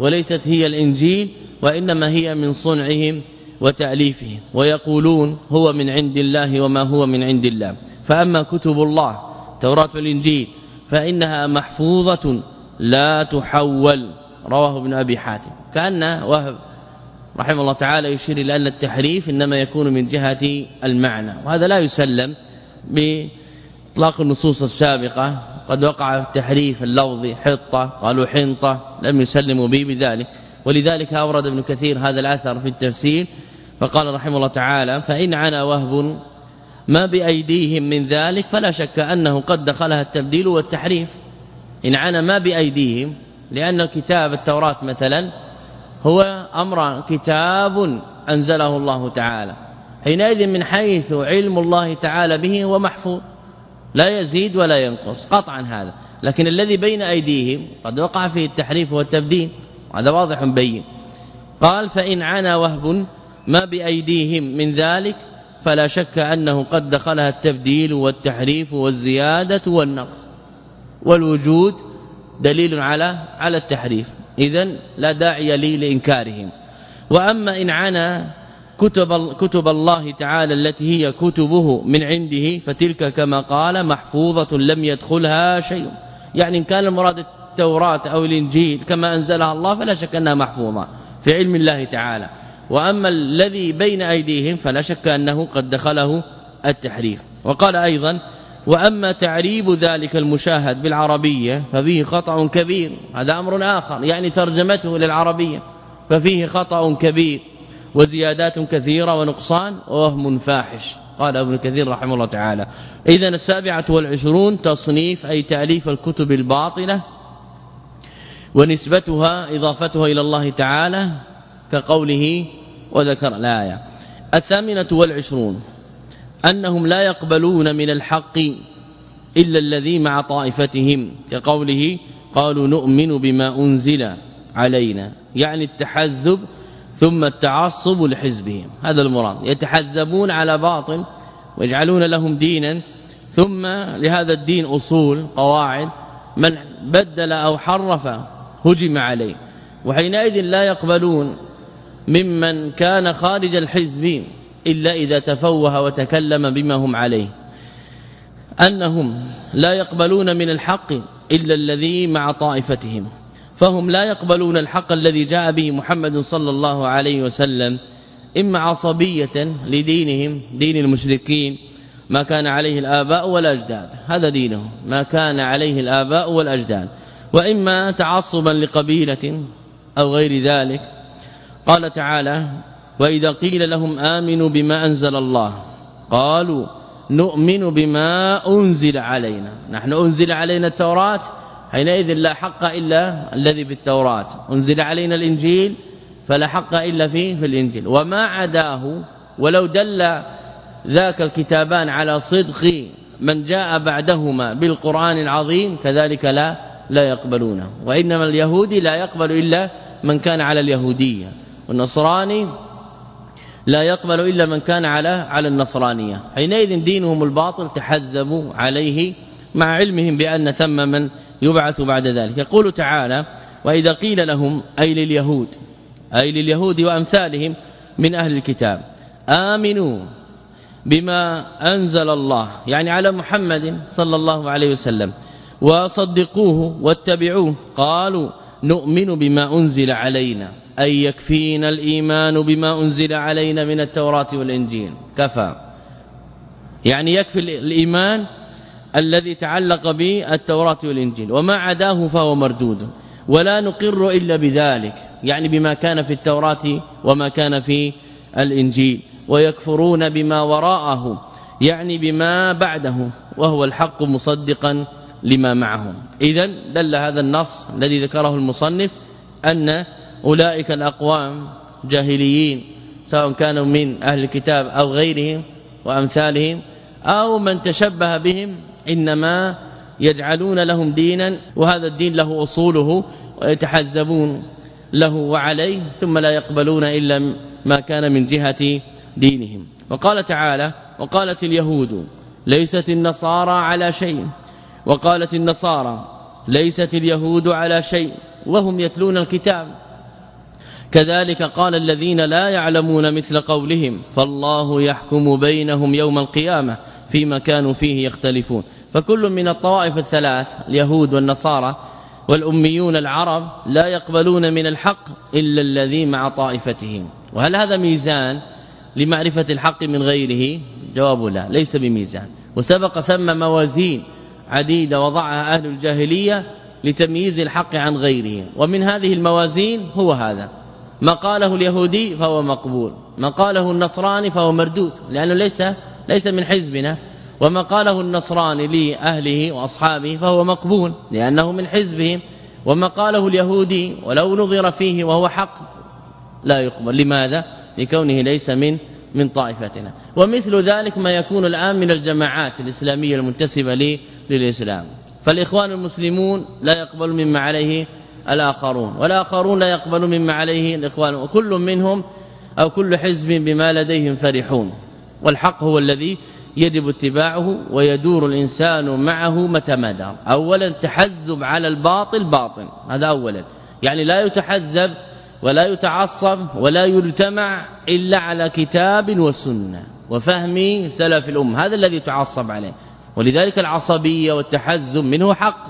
وليست هي الإنجيل وإنما هي من صنعهم وتأليفهم ويقولون هو من عند الله وما هو من عند الله. فأما كتب الله توراة والإنجيل فإنها محفوظة لا تحول. رواه ابن أبي حاتم. كأن وهب رحمه الله تعالى يشير إلى أن التحريف إنما يكون من جهة المعنى وهذا لا يسلم بإطلاق النصوص السابقة. قد وقع التحريف اللفظي حطة قالوا حنطة لم يسلموا به بذلك. ولذلك أورد ابن كثير هذا الأثر في التفسير فقال رحمه الله تعالى فإن عنا وهب ما بأيديهم من ذلك فلا شك أنه قد دخلها التبديل والتحريف. إن عنا ما بأيديهم لأن الكتاب التوراة مثلا هو أمر كتاب أنزله الله تعالى. حينئذ من حيث علم الله تعالى به هو محفوظ. لا يزيد ولا ينقص قطعا هذا. لكن الذي بين أيديهم قد وقع فيه التحريف والتبديل هذا واضح بين. قال فإن عنا وهب ما بأيديهم من ذلك فلا شك أنه قد دخلها التبديل والتحريف والزيادة والنقص. والوجود دليل على على التحريف. اذا لا داعي لي لإنكارهم. وأما إن عنا كتب كتب الله تعالى التي هي كتبه من عنده فتلك كما قال محفوظة لم يدخلها شيء. يعني إن كان المراد التوراة أو الإنجيل كما أنزلها الله فلا شك أنها محفوظة في علم الله تعالى. وأما الذي بين أيديهم فلا شك أنه قد دخله التحريف. وقال أيضا وأما تعريب ذلك المشاهد بالعربية ففيه خطأ كبير هذا أمر آخر يعني ترجمته للعربية ففيه خطأ كبير وزيادات كثيرة ونقصان ووهم فاحش قال ابن كثير رحمه الله تعالى. اذا السابعة والعشرون تصنيف أي تأليف الكتب الباطلة ونسبتها إضافتها إلى الله تعالى كقوله وذكر الآية. الثامنة والعشرون أنهم لا يقبلون من الحق إلا الذي مع طائفتهم كقوله قالوا نؤمن بما أنزل علينا يعني التحزب ثم التعصب لحزبهم هذا المراد يتحزبون على باطل ويجعلون لهم دينا ثم لهذا الدين أصول قواعد من بدل أو حرف هجم عليه وحينئذ لا يقبلون ممن كان خارج الحزب إلا إذا تفوه وتكلم بما هم عليه. أنهم لا يقبلون من الحق إلا الذي مع طائفتهم. فهم لا يقبلون الحق الذي جاء به محمد صلى الله عليه وسلم إما عصبية لدينهم دين المشركين ما كان عليه الآباء والأجداد. هذا دينهم ما كان عليه الآباء والأجداد. وإما تعصبا لقبيلة أو غير ذلك. قال تعالى وإذا قيل لهم آمنوا بما أنزل الله قالوا نؤمن بما أنزل علينا. نحن أنزل علينا التوراة حينئذ لا حق إلا الذي في التوراة. أنزل علينا الإنجيل فلا حق إلا فيه في الإنجيل. وما عداه ولو دل ذاك الكتابان على صدق من جاء بعدهما بالقرآن العظيم كذلك لا لا يقبلونه وإنما اليهودي لا يقبل إلا من كان على اليهودية. والنصراني لا يقبل إلا من كان على على النصرانية. حينئذ دينهم الباطل تحزبوا عليه مع علمهم بأن ثم من يبعث بعد ذلك. يقول تعالى وإذا قيل لهم أي لليهود أي لليهود وأمثالهم من أهل الكتاب آمنوا بما أنزل الله يعني على محمد صلى الله عليه وسلم وصدقوه واتبعوه. قالوا نؤمن بما أنزل علينا. أي يكفينا الإيمان بما أنزل علينا من التوراة والإنجيل. كفى. يعني يكفي الإيمان الذي تعلق بالتوراة والإنجيل. وما عداه فهو مردود. ولا نقر إلا بذلك. يعني بما كان في التوراة وما كان في الإنجيل. ويكفرون بما وراءه. يعني بما بعده. وهو الحق مصدقا لما معهم. اذا دل هذا النص الذي ذكره المصنف أن أولئك الأقوام جاهليين سواء كانوا من أهل الكتاب أو غيرهم وأمثالهم أو من تشبه بهم إنما يجعلون لهم دينا وهذا الدين له أصوله ويتحزبون له وعليه ثم لا يقبلون إلا ما كان من جهة دينهم. وقال تعالى وقالت اليهود ليست النصارى على شيء. وقالت النصارى ليست اليهود على شيء. وهم يتلون الكتاب. كذلك قال الذين لا يعلمون مثل قولهم فالله يحكم بينهم يوم القيامة فيما كانوا فيه يختلفون. فكل من الطوائف الثلاث اليهود والنصارى والأميون العرب لا يقبلون من الحق إلا الذي مع طائفتهم. وهل هذا ميزان لمعرفة الحق من غيره؟ جواب لا ليس بميزان. وسبق ثم موازين عديدة وضعها أهل الجاهلية لتمييز الحق عن غيره. ومن هذه الموازين هو هذا. ما قاله اليهودي فهو مقبول ما قاله النصراني فهو مردود لأنه ليس ليس من حزبنا. وما قاله النصراني لأهله وأصحابه فهو مقبول لأنه من حزبهم. وما قاله اليهودي ولو نظر فيه وهو حق لا يقبل. لماذا؟ لكونه ليس من من طائفتنا. ومثل ذلك ما يكون الآن من الجماعات الإسلامية المنتسبة للإسلام. فالإخوان المسلمون لا يقبل مما عليه الآخرون. والآخرون لا يقبل مما عليه الإخوان وكل منهم أو كل حزب بما لديهم فرحون. والحق هو الذي يجب اتباعه ويدور الإنسان معه متى ما دار. اولا تحزب على الباطل باطل هذا اولا. يعني لا يتحزب ولا يتعصب ولا يجتمع إلا على كتاب وسنة وفهم سلف الأمة هذا الذي تعصب عليه. ولذلك العصبية والتحزب منه حق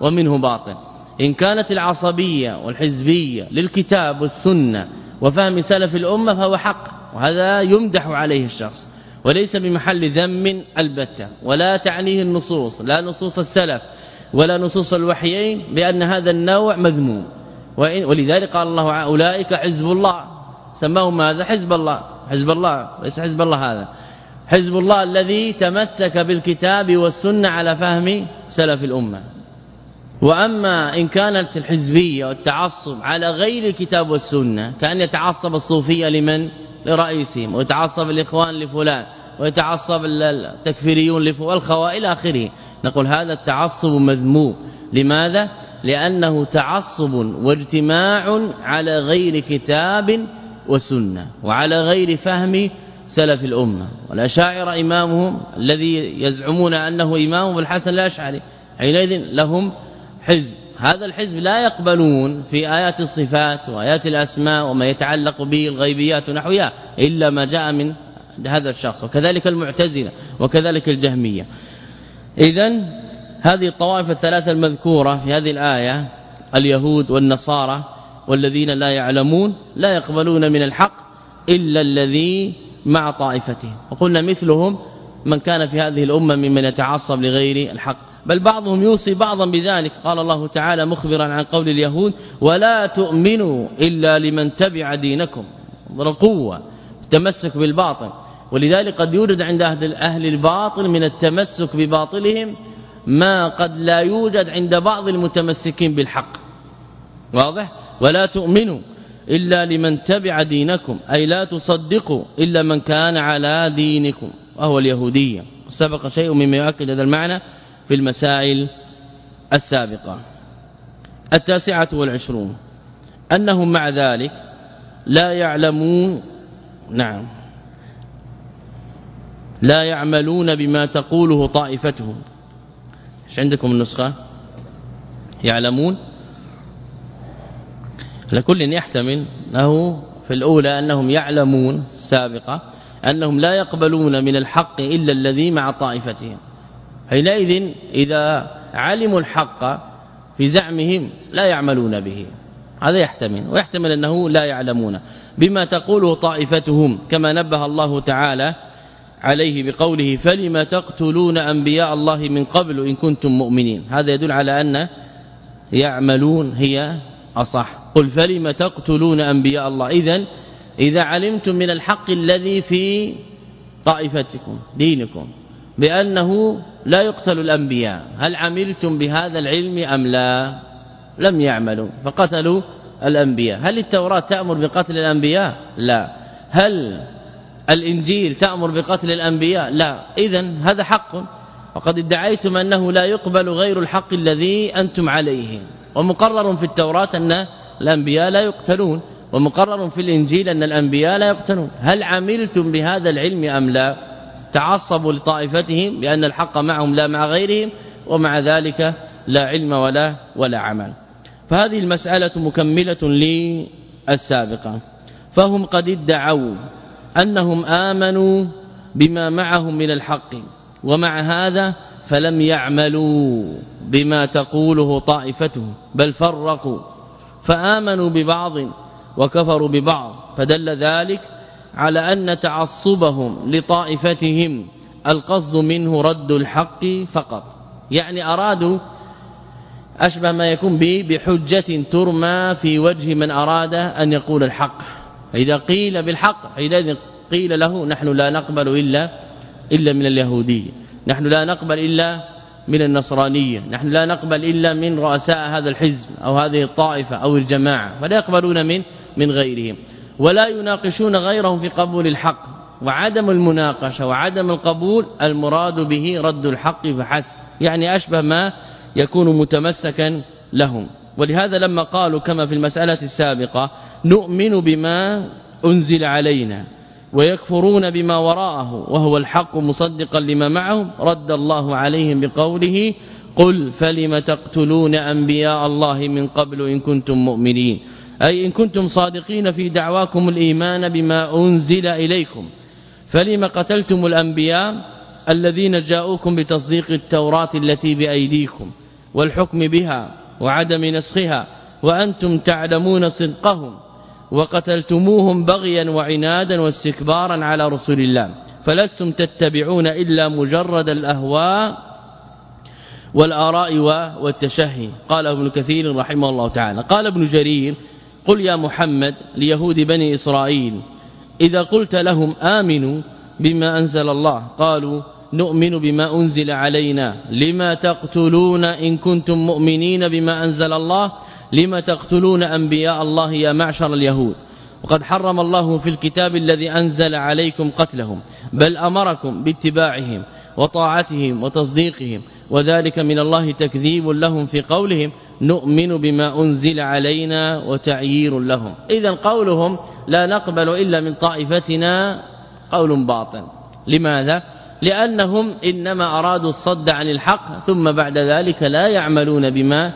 ومنه باطل إن كانت العصبية والحزبية للكتاب والسنة وفهم سلف الأمة فهو حق وهذا يمدح عليه الشخص وليس بمحل ذم البتة ولا تعنيه النصوص لا نصوص السلف ولا نصوص الوحيين بأن هذا النوع مذموم. ولذلك قال الله أولئك حزب الله. سماهم ماذا؟ حزب الله. حزب الله. ليس حزب الله هذا. حزب الله الذي تمسك بالكتاب والسنة على فهم سلف الأمة. وأما إن كانت الحزبية والتعصب على غير الكتاب والسنة كأن يتعصب الصوفية لمن؟ لرئيسهم ويتعصب الإخوان لفلان ويتعصب التكفيريون والخوائل إلى اخره نقول هذا التعصب مذموم. لماذا؟ لأنه تعصب واجتماع على غير كتاب وسنة وعلى غير فهم سلف الأمة. والأشاعرة إمامهم الذي يزعمون أنه امام الحسن الأشعري حينئذ لهم حزب. هذا الحزب لا يقبلون في آيات الصفات وآيات الأسماء وما يتعلق به الغيبيات ونحوها إلا ما جاء من هذا الشخص وكذلك المعتزلة وكذلك الجهمية. اذا هذه الطوائف الثلاثة المذكورة في هذه الآية اليهود والنصارى والذين لا يعلمون لا يقبلون من الحق إلا الذي مع طائفتهم. وقلنا مثلهم من كان في هذه الأمة ممن يتعصب لغير الحق. بل بعضهم يوصي بعضا بذلك. قال الله تعالى مخبرا عن قول اليهود ولا تؤمنوا إلا لمن تبع دينكم. قوه التمسك بالباطل. ولذلك قد يوجد عند أهل الباطل من التمسك بباطلهم ما قد لا يوجد عند بعض المتمسكين بالحق. واضح؟ ولا تؤمنوا إلا لمن تبع دينكم أي لا تصدقوا إلا من كان على دينكم. وهو اليهودية. سبق شيء مما يؤكد هذا المعنى. في المسائل السابقة. التاسعة والعشرون. أنهم مع ذلك لا يعلمون نعم لا يعملون بما تقوله طائفتهم. إيش عندكم النسخة؟ يعلمون؟ لكل يحتمل أنه في الأولى أنهم يعلمون السابقة أنهم لا يقبلون من الحق إلا الذي مع طائفتهم. حينئذ إذا علموا الحق في زعمهم لا يعملون به. هذا يحتمل ويحتمل أنه لا يعلمون. بما تقوله طائفتهم كما نبه الله تعالى عليه بقوله فلما تقتلون أنبياء الله من قبل إن كنتم مؤمنين؟ هذا يدل على أن يعملون هي أصح. قل فلما تقتلون أنبياء الله؟ اذا إذا علمتم من الحق الذي في طائفتكم دينكم. بأنه لا يقتل الأنبياء. هل عملتم بهذا العلم أم لا؟ لم يعملوا فقتلوا الأنبياء. هل التوراة تأمر بقتل الأنبياء؟ لا. هل الإنجيل تأمر بقتل الأنبياء؟ لا. اذا هذا حق. وقد ادعيتم أنه لا يقبل غير الحق الذي أنتم عليه. ومقرر في التوراة أن الأنبياء لا يقتلون. ومقرر في الإنجيل أن الأنبياء لا يقتلون. هل عملتم بهذا العلم أم لا؟ تعصبوا لطائفتهم بأن الحق معهم لا مع غيرهم ومع ذلك لا علم ولا ولا عمل. فهذه المسألة مكملة للسابقه فهم قد ادعوا أنهم آمنوا بما معهم من الحق ومع هذا فلم يعملوا بما تقوله طائفته بل فرقوا. فآمنوا ببعض وكفروا ببعض فدل ذلك على أن تعصبهم لطائفتهم. القصد منه رد الحق فقط. يعني أرادوا أشبه ما يكون به بحجة ترمى في وجه من أراد أن يقول الحق. فإذا قيل بالحق حينئذ قيل له نحن لا نقبل إلا إلا من اليهودية. نحن لا نقبل إلا من النصرانية. نحن لا نقبل إلا من رؤساء هذا الحزب أو هذه الطائفة أو الجماعة. فلا يقبلون من من غيرهم. ولا يناقشون غيرهم في قبول الحق وعدم المناقشة وعدم القبول المراد به رد الحق فحسب يعني أشبه ما يكون متمسكا لهم. ولهذا لما قالوا كما في المسألة السابقة نؤمن بما أنزل علينا ويكفرون بما وراءه وهو الحق مصدقا لما معهم رد الله عليهم بقوله قل فلم تقتلون أنبياء الله من قبل إن كنتم مؤمنين؟ أي إن كنتم صادقين في دعواكم الإيمان بما أنزل إليكم. فلم قتلتم الأنبياء الذين جاءوكم بتصديق التوراة التي بأيديكم والحكم بها وعدم نسخها وأنتم تعلمون صدقهم وقتلتموهم بغيا وعنادا واستكبارا على رسول الله. فلستم تتبعون إلا مجرد الأهواء والآراء والتشهي. قال ابن كثير رحمه الله تعالى. قال ابن جرير قل يا محمد ليهود بني إسرائيل إذا قلت لهم آمنوا بما أنزل الله قالوا نؤمن بما أنزل علينا لما تقتلون إن كنتم مؤمنين بما أنزل الله؟ لما تقتلون أنبياء الله يا معشر اليهود؟ وقد حرم الله في الكتاب الذي أنزل عليكم قتلهم بل أمركم باتباعهم وطاعتهم وتصديقهم وذلك من الله تكذيب لهم في قولهم نؤمن بما أنزل علينا وتعيير لهم. إذا قولهم لا نقبل إلا من طائفتنا قول باطل. لماذا؟ لأنهم إنما أرادوا الصد عن الحق ثم بعد ذلك لا يعملون بما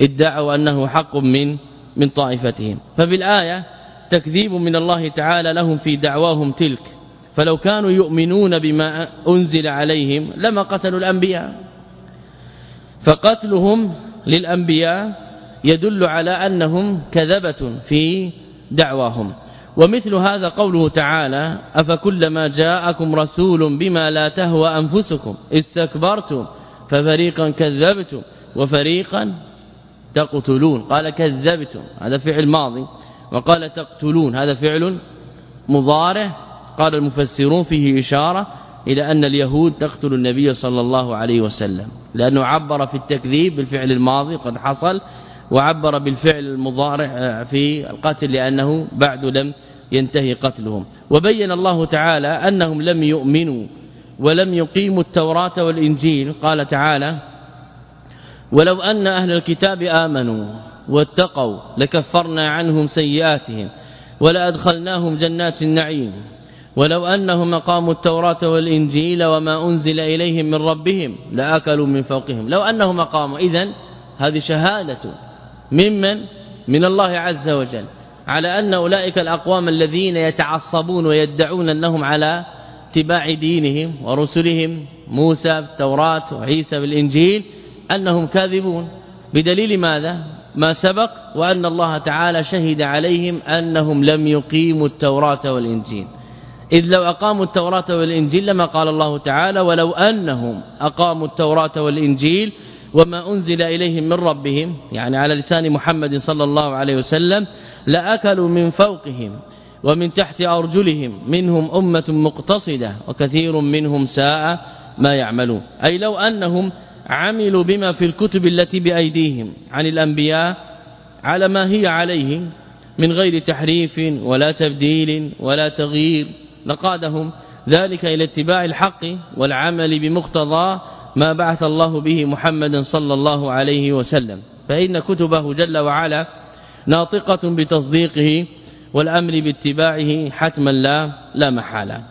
ادعوا أنه حق من من طائفتهم. ففي الآية تكذيب من الله تعالى لهم في دعواهم تلك. فلو كانوا يؤمنون بما أنزل عليهم لما قتلوا الأنبياء. فقتلهم للأنبياء يدل على أنهم كذبة في دعواهم. ومثل هذا قوله تعالى أفكلما جاءكم رسول بما لا تهوى أنفسكم استكبرتم ففريقا كذبتم وفريقا تقتلون. قال كذبتم هذا فعل ماضي. وقال تقتلون هذا فعل مضارع. قال المفسرون فيه إشارة إلى أن اليهود تقتل النبي صلى الله عليه وسلم لأنه عبر في التكذيب بالفعل الماضي قد حصل وعبر بالفعل المضارع في القتل لأنه بعد لم ينتهي قتلهم. وبين الله تعالى أنهم لم يؤمنوا ولم يقيموا التوراة والإنجيل. قال تعالى ولو أن أهل الكتاب آمنوا واتقوا لكفرنا عنهم سيئاتهم ولأدخلناهم جنات النعيم. ولو انهم اقاموا التوراة والإنجيل وما أنزل إليهم من ربهم لآكلوا من فوقهم. لو انهم اقاموا اذا هذه شهادة ممن؟ من الله عز وجل. على أن أولئك الأقوام الذين يتعصبون ويدعون أنهم على اتباع دينهم ورسلهم موسى بالتوراة وعيسى بالإنجيل أنهم كاذبون. بدليل ماذا؟ ما سبق وأن الله تعالى شهد عليهم أنهم لم يقيموا التوراة والإنجيل. إذ لو أقاموا التوراة والإنجيل لما قال الله تعالى ولو أنهم أقاموا التوراة والإنجيل وما أنزل إليهم من ربهم يعني على لسان محمد صلى الله عليه وسلم لأكلوا من فوقهم ومن تحت أرجلهم منهم أمة مقتصدة وكثير منهم ساء ما يعملون. أي لو أنهم عملوا بما في الكتب التي بأيديهم عن الأنبياء على ما هي عليه من غير تحريف ولا تبديل ولا تغيير. لقادهم ذلك إلى اتباع الحق والعمل بمقتضى ما بعث الله به محمدا صلى الله عليه وسلم. فإن كتبه جل وعلا ناطقة بتصديقه والأمر باتباعه حتما لا لا محالة.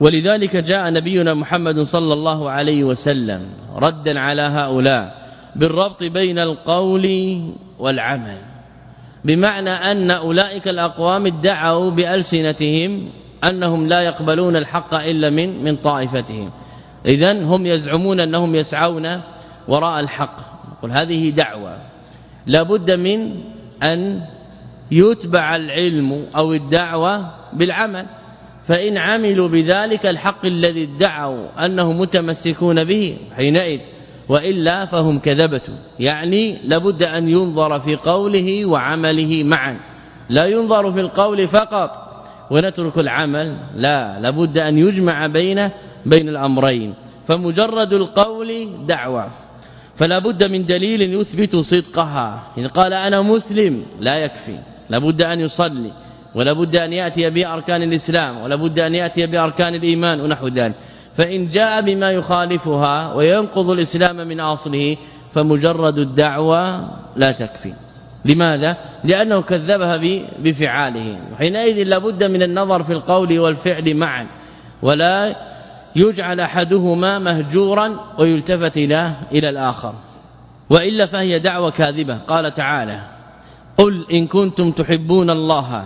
ولذلك جاء نبينا محمد صلى الله عليه وسلم ردا على هؤلاء بالربط بين القول والعمل بمعنى أن أولئك الأقوام ادعوا بألسنتهم أنهم لا يقبلون الحق إلا من من طائفتهم. اذا هم يزعمون أنهم يسعون وراء الحق. قل هذه دعوة. لابد من أن يتبع العلم أو الدعوة بالعمل. فإن عملوا بذلك الحق الذي ادعوا أنه متمسكون به حينئذ وإلا فهم كذبة. يعني لابد أن ينظر في قوله وعمله معا. لا ينظر في القول فقط. ونترك العمل. لا لابد أن يجمع بين بين الأمرين. فمجرد القول دعوة. فلا بد من دليل يثبت صدقها. إن قال أنا مسلم لا يكفي. لابد أن يصلي ولا بد أن يأتي بأركان الإسلام ولا بد أن يأتي بأركان الإيمان ونحو ذلك. فإن جاء بما يخالفها وينقض الإسلام من أصله فمجرد الدعوة لا تكفي. لماذا؟ لأنه كذبها بفعاله. وحينئذ لابد من النظر في القول والفعل معا ولا يجعل أحدهما مهجورا ويلتفت إلى إلى الآخر. وإلا فهي دعوة كاذبة. قال تعالى قل إن كنتم تحبون الله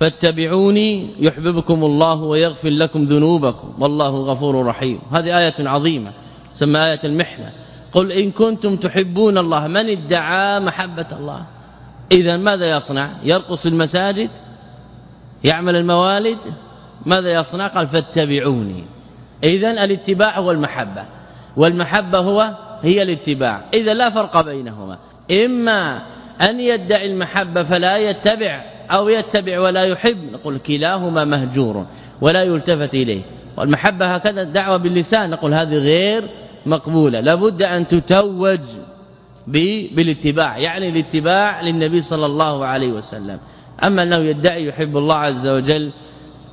فاتبعوني يحببكم الله ويغفر لكم ذنوبكم والله غفور رحيم. هذه آية عظيمة سمى آية المحنة. قل إن كنتم تحبون الله من ادعى محبة الله؟ إذا ماذا يصنع؟ يرقص في المساجد؟ يعمل الموالد؟ ماذا يصنع؟ قال فاتبعوني. إذا الاتباع هو المحبة. والمحبة هو هي الاتباع. إذا لا فرق بينهما. إما أن يدعي المحبة فلا يتبع أو يتبع ولا يحب. نقول كلاهما مهجور ولا يلتفت إليه. والمحبة هكذا الدعوه باللسان. نقول هذه غير مقبولة. لابد أن تتوج. بالاتباع يعني الاتباع للنبي صلى الله عليه وسلم. أما أنه يدعي يحب الله عز وجل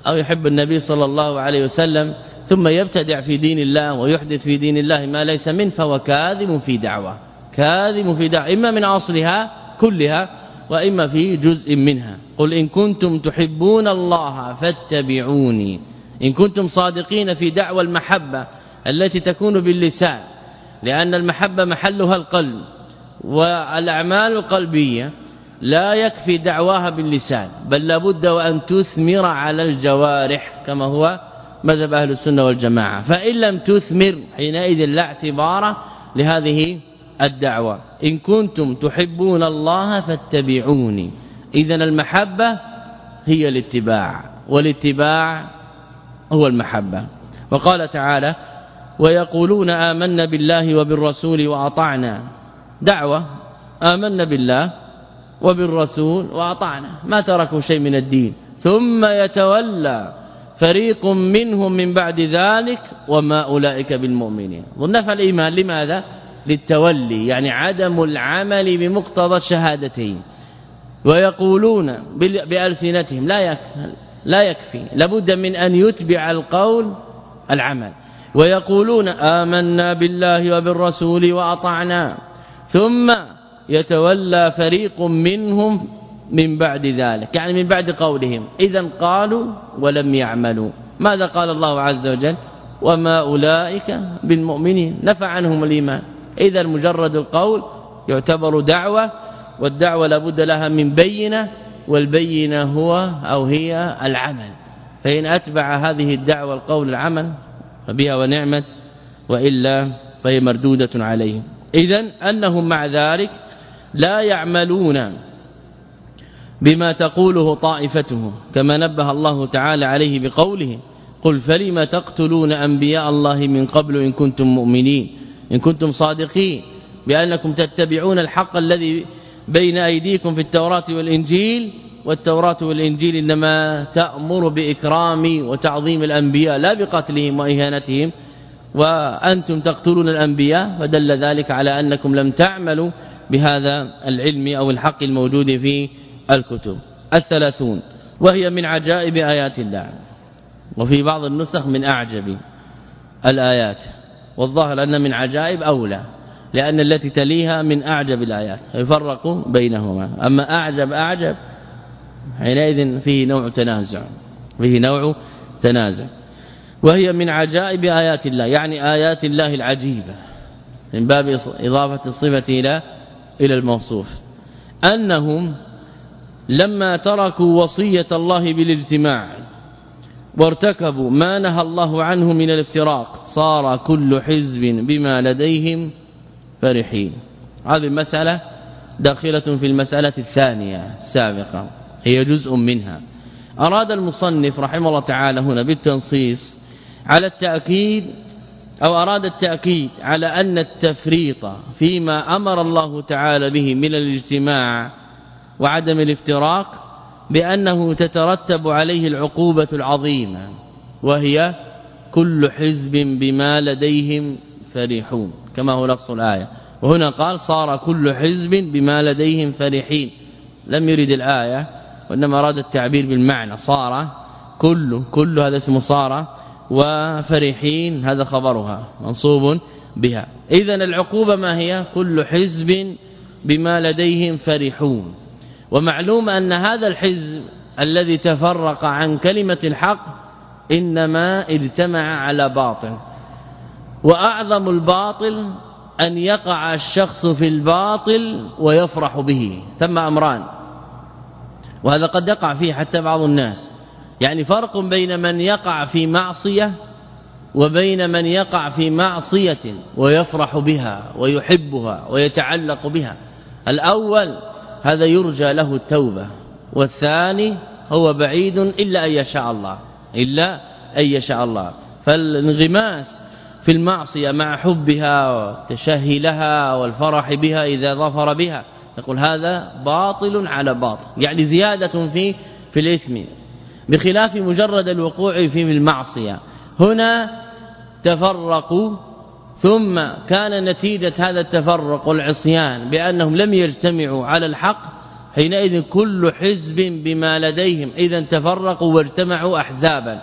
أو يحب النبي صلى الله عليه وسلم ثم يبتدع في دين الله ويحدث في دين الله ما ليس منه فهو كاذب في دعوة. كاذب في دعوة إما من اصلها كلها وإما في جزء منها. قل إن كنتم تحبون الله فاتبعوني. إن كنتم صادقين في دعوى المحبة التي تكون باللسان لأن المحبة محلها القلب. والأعمال القلبية لا يكفي دعواها باللسان بل لابد وأن تثمر على الجوارح كما هو مذهب أهل السنة والجماعة. فإن لم تثمر حينئذ لا اعتبار لهذه الدعوة. إن كنتم تحبون الله فاتبعوني. اذا المحبة هي الاتباع والاتباع هو المحبة. وقال تعالى ويقولون آمنا بالله وبالرسول وأطعنا. دعوة آمنا بالله وبالرسول وأطعنا ما تركوا شيء من الدين. ثم يتولى فريق منهم من بعد ذلك وما أولئك بالمؤمنين. ونفى الإيمان لماذا؟ للتولي يعني عدم العمل بمقتضى الشهادتين. ويقولون بألسنتهم لا يكفي لا يكفي لابد من أن يتبع القول العمل. ويقولون آمنا بالله وبالرسول وأطعنا. ثم يتولى فريق منهم من بعد ذلك يعني من بعد قولهم اذا قالوا ولم يعملوا. ماذا قال الله عز وجل؟ وما أولئك بالمؤمنين. نفع عنهم الإيمان. اذا مجرد القول يعتبر دعوة والدعوة لابد لها من بينة والبينة هو أو هي العمل. فإن أتبع هذه الدعوة القول العمل فبها ونعمت وإلا فهي مردودة عليهم. اذا أنهم مع ذلك لا يعملون بما تقوله طائفته كما نبه الله تعالى عليه بقوله قل فلم تقتلون أنبياء الله من قبل إن كنتم مؤمنين؟ إن كنتم صادقين بأنكم تتبعون الحق الذي بين أيديكم في التوراة والإنجيل والتوراة والإنجيل إنما تأمر بإكرام وتعظيم الأنبياء لا بقتلهم وإهانتهم وأنتم تقتلون الأنبياء فدل ذلك على أنكم لم تعملوا بهذا العلم أو الحق الموجود في الكتب. الثلاثون وهي من عجائب آيات الله. وفي بعض النسخ من أعجب الآيات. والظاهر أن من عجائب أولى لأن التي تليها من أعجب الآيات. يفرق بينهما. أما أعجب أعجب حينئذ فيه نوع تنازع. فيه نوع تنازع. وهي من عجائب آيات الله يعني آيات الله العجيبة من باب إضافة الصفة إلى إلى الموصوف. أنهم لما تركوا وصية الله بالاجتماع وارتكبوا ما نهى الله عنه من الافتراق صار كل حزب بما لديهم فرحين. هذه المسألة داخلة في المسألة الثانية السابقة هي جزء منها. أراد المصنف رحمه الله تعالى هنا بالتنصيص على التأكيد أو أراد التأكيد على أن التفريط فيما أمر الله تعالى به من الاجتماع وعدم الافتراق بأنه تترتب عليه العقوبة العظيمة وهي كل حزب بما لديهم فرحون كما هو نص الآية. وهنا قال صار كل حزب بما لديهم فرحين. لم يرد الآية وإنما أراد التعبير بالمعنى صار كل كل هذا اسمه صار وفرحين هذا خبرها منصوب بها. اذا العقوبة ما هي؟ كل حزب بما لديهم فرحون. ومعلوم أن هذا الحزب الذي تفرق عن كلمة الحق إنما اجتمع على باطل. وأعظم الباطل أن يقع الشخص في الباطل ويفرح به. ثم أمران. وهذا قد يقع فيه حتى بعض الناس. يعني فرق بين من يقع في معصية وبين من يقع في معصية ويفرح بها ويحبها ويتعلق بها. الأول هذا يرجى له التوبة والثاني هو بعيد إلا أن يشاء الله إلا أن يشاء الله. فالانغماس في المعصية مع حبها والتشهي لها والفرح بها إذا ظفر بها نقول هذا باطل على باطل يعني زيادة في في الإثم. بخلاف مجرد الوقوع في المعصية. هنا تفرقوا ثم كان نتيجة هذا التفرق والعصيان بأنهم لم يجتمعوا على الحق حينئذ كل حزب بما لديهم إذا تفرقوا واجتمعوا احزابا.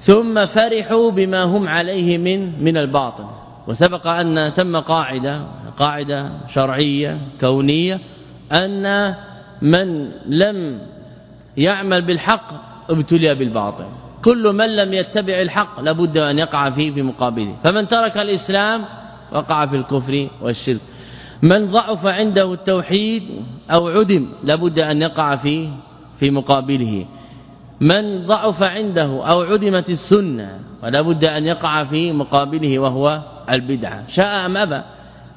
ثم فرحوا بما هم عليه من من الباطل. وسبق أن ثم قاعدة قاعدة شرعية كونية أن من لم يعمل بالحق ابتلي بالباطل. كل من لم يتبع الحق لابد أن يقع فيه في مقابله. فمن ترك الإسلام وقع في الكفر والشرك. من ضعف عنده التوحيد أو عدم لابد أن يقع فيه في مقابله. من ضعف عنده أو عدمت السنة ولا بد أن يقع في مقابله وهو البدعة. شاء أم أبى.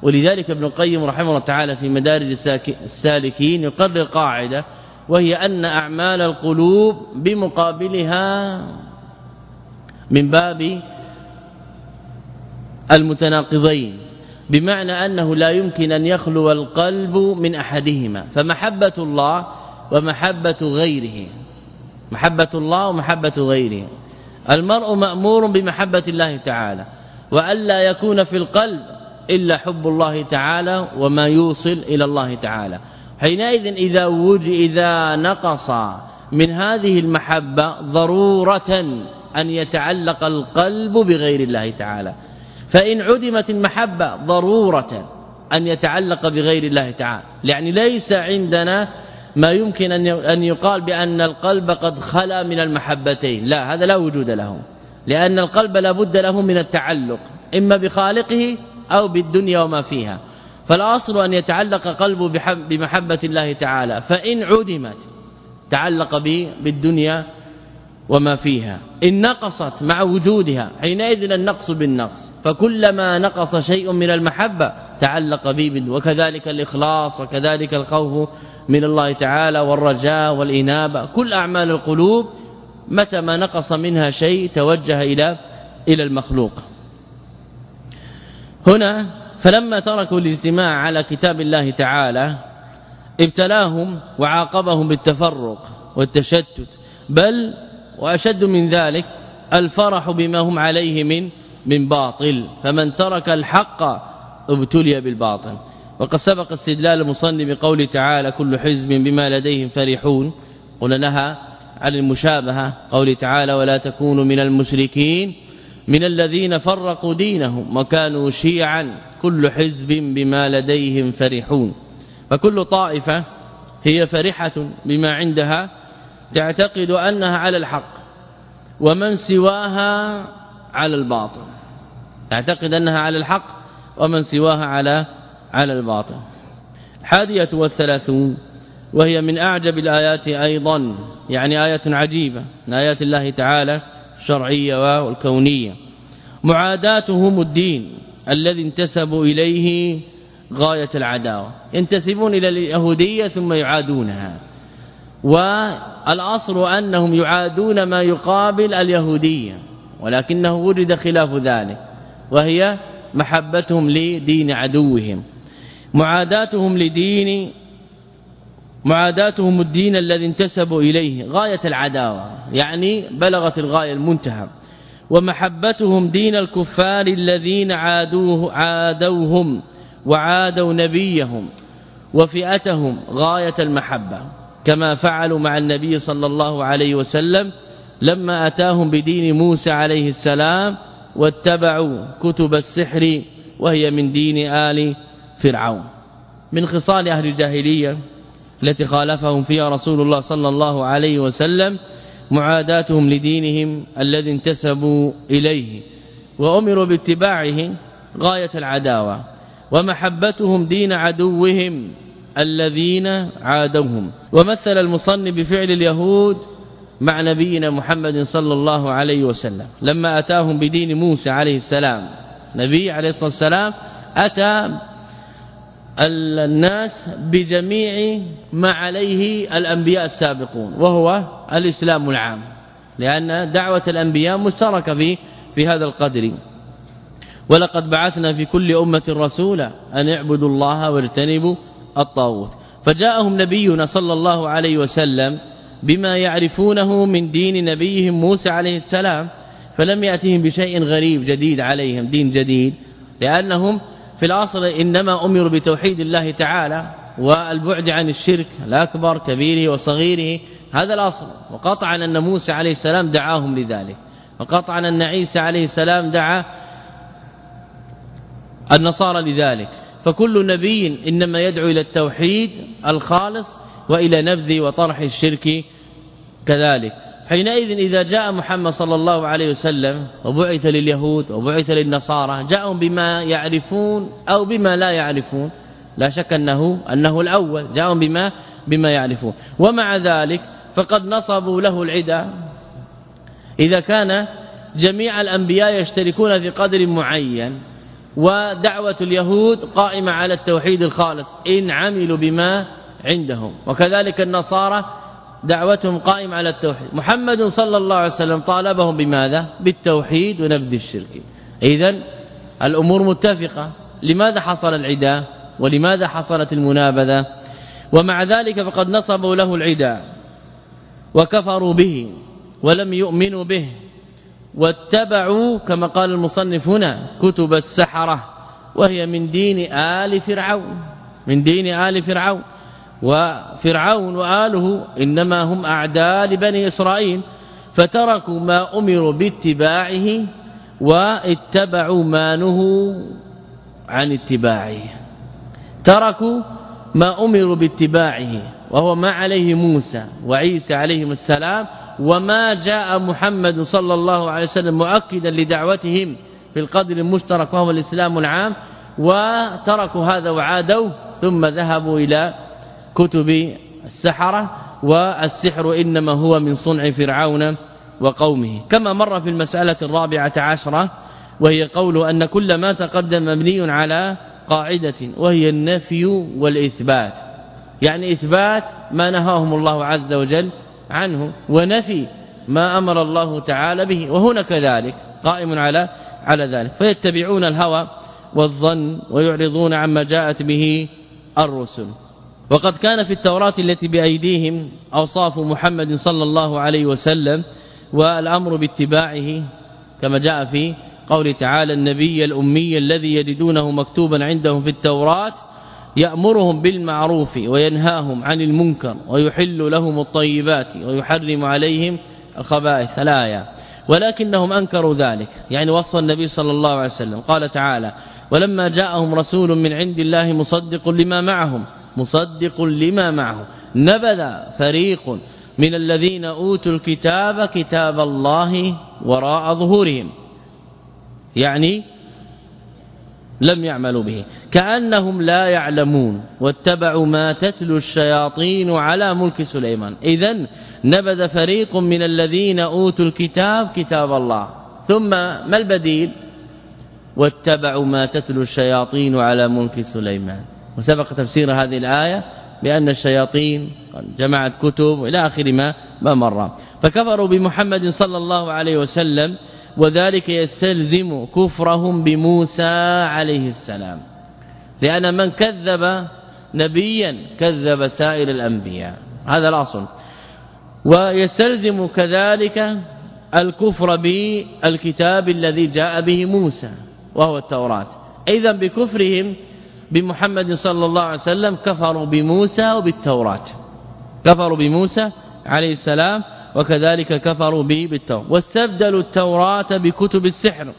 ولذلك ابن القيم رحمه الله تعالى في مدارج السالكين يقرر قاعدة وهي أن أعمال القلوب بمقابلها من باب المتناقضين بمعنى أنه لا يمكن أن يخلو القلب من أحدهما فمحبة الله ومحبة غيره محبة الله ومحبة غيره. المرء مأمور بمحبة الله تعالى والا يكون في القلب إلا حب الله تعالى وما يوصل إلى الله تعالى. حينئذ إذا وجد إذا نقص من هذه المحبة ضرورة أن يتعلق القلب بغير الله تعالى. فإن عدمت المحبة ضرورة أن يتعلق بغير الله تعالى. يعني ليس عندنا ما يمكن أن يقال بأن القلب قد خلا من المحبتين. لا هذا لا وجود له. لأن القلب لا بد له من التعلق إما بخالقه أو بالدنيا وما فيها. فالأصل أن يتعلق قلبه بمحبة الله تعالى فإن عدمت تعلق بالدنيا وما فيها إن نقصت مع وجودها حينئذ النقص بالنقص فكلما نقص شيء من المحبة تعلق به وكذلك الإخلاص وكذلك الخوف من الله تعالى والرجاء والإنابة كل أعمال القلوب متى ما نقص منها شيء توجه إلى إلى المخلوق. هنا فلما تركوا الاجتماع على كتاب الله تعالى ابتلاهم وعاقبهم بالتفرق والتشتت بل وأشد من ذلك الفرح بما هم عليه من من باطل فمن ترك الحق ابتلي بالباطل. وقد سبق استدلال المصنف بقوله تعالى كل حزب بما لديهم فرحون قلنا لها على المشابهة قوله تعالى ولا تكونوا من المشركين من الذين فرقوا دينهم وكانوا شيعا. كل حزب بما لديهم فرحون. فكل طائفة هي فرحة بما عندها تعتقد أنها على الحق ومن سواها على الباطل. تعتقد أنها على الحق ومن سواها على على الباطل. الحادية والثلاثون وهي من أعجب الآيات أيضا. يعني آية عجيبة من آيات الله تعالى. الشرعية والكونية. معاداتهم الدين الذي انتسبوا إليه غاية العداوة. ينتسبون إلى اليهودية ثم يعادونها. والأصل أنهم يعادون ما يقابل اليهودية ولكنه وجد خلاف ذلك وهي محبتهم لدين عدوهم. معاداتهم لدين معاداتهم الدين الذي انتسبوا إليه غاية العداوة يعني بلغت الغاية المنتهى. ومحبتهم دين الكفار الذين عادوه عادوهم وعادوا نبيهم وفئتهم غاية المحبة. كما فعلوا مع النبي صلى الله عليه وسلم لما أتاهم بدين موسى عليه السلام واتبعوا كتب السحر وهي من دين آل فرعون. من خصال أهل الجاهلية التي خالفهم فيها رسول الله صلى الله عليه وسلم معاداتهم لدينهم الذي انتسبوا إليه وأمروا باتباعه غاية العداوة ومحبتهم دين عدوهم الذين عادوهم. ومثل المصنف بفعل اليهود مع نبينا محمد صلى الله عليه وسلم. لما أتاهم بدين موسى عليه السلام نبي عليه الصلاة والسلام أتى الناس بجميع ما عليه الأنبياء السابقون وهو الإسلام العام لأن دعوة الأنبياء مشتركة في في هذا القدر. ولقد بعثنا في كل أمة رسولا أن اعبدوا الله واجتنبوا الطاغوت. فجاءهم نبينا صلى الله عليه وسلم بما يعرفونه من دين نبيهم موسى عليه السلام فلم يأتهم بشيء غريب جديد عليهم دين جديد لأنهم في الأصل إنما أمروا بتوحيد الله تعالى والبعد عن الشرك الأكبر كبيره وصغيره هذا الأصل. وقطعا أن موسى عليه السلام دعاهم لذلك. وقطعا أن عيسى عليه السلام دعا النصارى لذلك. فكل نبي إنما يدعو إلى التوحيد الخالص وإلى نبذ وطرح الشرك كذلك. حينئذ إذا جاء محمد صلى الله عليه وسلم وبعث لليهود وبعث للنصارى جاءهم بما يعرفون أو بما لا يعرفون لا شك انه أنه الأول جاءهم بما بما يعرفون ومع ذلك فقد نصبوا له العدا إذا كان جميع الأنبياء يشتركون في قدر معين ودعوة اليهود قائمة على التوحيد الخالص إن عملوا بما عندهم وكذلك النصارى دعوتهم قائمة على التوحيد. محمد صلى الله عليه وسلم طالبهم بماذا؟ بالتوحيد ونبذ الشرك. اذا الأمور متفقة. لماذا حصل العداء ولماذا حصلت المنابذة؟ ومع ذلك فقد نصبوا له العداء وكفروا به. ولم يؤمنوا به. واتبعوا كما قال المصنف هنا كتب السحرة. وهي من دين آل فرعون. من دين آل فرعون. وفرعون وآله إنما هم أعداء لبني إسرائيل فتركوا ما أمروا باتباعه واتبعوا ما نهوا عن اتباعه. تركوا ما أمروا باتباعه وهو ما عليه موسى وعيسى عليهم السلام وما جاء محمد صلى الله عليه وسلم مؤكدا لدعوتهم في القدر المشترك وهو الإسلام العام وتركوا هذا وعادوا ثم ذهبوا إلى كتب السحرة والسحر إنما هو من صنع فرعون وقومه. كما مر في المسألة الرابعة عشرة وهي قول أن كل ما تقدم مبني على قاعدة وهي النفي والإثبات. يعني إثبات ما نهاهم الله عز وجل عنه ونفي ما أمر الله تعالى به وهنا كذلك قائم على على ذلك. فيتبعون الهوى والظن ويعرضون عما جاءت به الرسل. وقد كان في التوراة التي بأيديهم أوصاف محمد صلى الله عليه وسلم والأمر باتباعه كما جاء في قول تعالى النبي الأمي الذي يجدونه مكتوبا عندهم في التوراة يأمرهم بالمعروف وينهاهم عن المنكر ويحل لهم الطيبات ويحرم عليهم الخبائث. الآية ولكنهم أنكروا ذلك. يعني وصف النبي صلى الله عليه وسلم. قال تعالى ولما جاءهم رسول من عند الله مصدق لما معهم مصدق لما معه. نبذ فريق من الذين أوتوا الكتاب كتاب الله وراء ظهورهم. يعني لم يعملوا به. كأنهم لا يعلمون. واتبعوا ما تتلو الشياطين على ملك سليمان. اذا نبذ فريق من الذين أوتوا الكتاب كتاب الله. ثم ما البديل؟ واتبعوا ما تتلو الشياطين على ملك سليمان. وسبق تفسير هذه الآية بأن الشياطين جمعت كتب إلى آخر ما ما مر. فكفروا بمحمد صلى الله عليه وسلم وذلك يستلزم كفرهم بموسى عليه السلام. لأن من كذب نبيا كذب سائر الأنبياء. هذا الأصل. ويستلزم كذلك الكفر بالكتاب الذي جاء به موسى وهو التوراة. اذا بكفرهم بمحمد صلى الله عليه وسلم كفروا بموسى وبالتوراة. كفروا بموسى عليه السلام وكذلك كفروا به بالتوراة. واستبدلوا التوراة بكتب السحر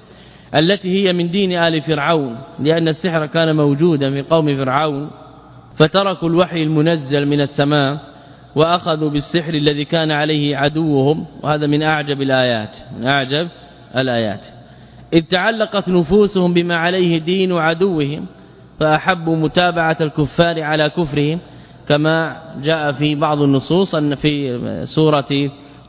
التي هي من دين آل فرعون لأن السحر كان موجودا في قوم فرعون. فتركوا الوحي المنزل من السماء وأخذوا بالسحر الذي كان عليه عدوهم وهذا من أعجب الآيات من أعجب الآيات. إذ تعلقت نفوسهم بما عليه دين عدوهم فاحبوا متابعة الكفار على كفرهم كما جاء في بعض النصوص أن في سورة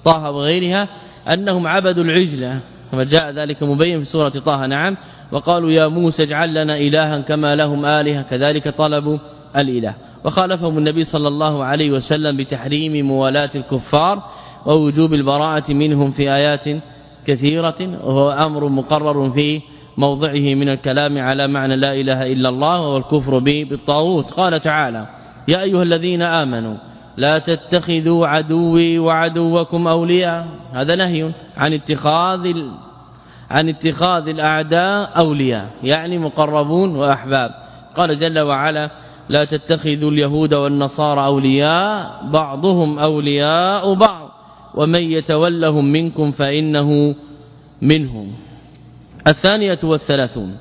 طه وغيرها أنهم عبدوا العجلة كما جاء ذلك مبين في سورة طه نعم. وقالوا يا موسى اجعل لنا إلها كما لهم آلهة كذلك طلبوا الإله. وخالفهم النبي صلى الله عليه وسلم بتحريم موالاة الكفار ووجوب البراءة منهم في آيات كثيرة وهو أمر مقرر في موضعه من الكلام على معنى لا إله إلا الله وهو الكفر به بالطاغوت. قال تعالى يا أيها الذين آمنوا لا تتخذوا عدوي وعدوكم أولياء. هذا نهي عن اتخاذ عن اتخاذ الأعداء أولياء يعني مقربون وأحباب. قال جل وعلا لا تتخذوا اليهود والنصارى أولياء بعضهم أولياء بعض. ومن يتولهم منكم فإنه منهم. الثانية والثلاثون.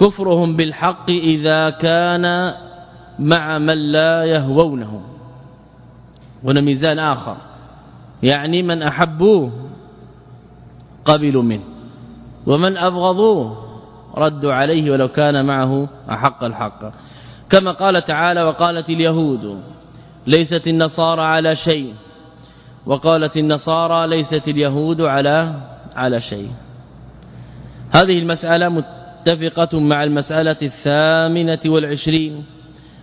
كفرهم بالحق إذا كان مع من لا يهوونه. هنا ميزان آخر. يعني من أحبوه قبلوا منه. ومن أبغضوه ردوا عليه ولو كان معه أحق الحق. كما قال تعالى وقالت اليهود ليست النصارى على شيء. وقالت النصارى ليست اليهود على على شيء. هذه المسألة متفقة مع المسألة الثامنة والعشرين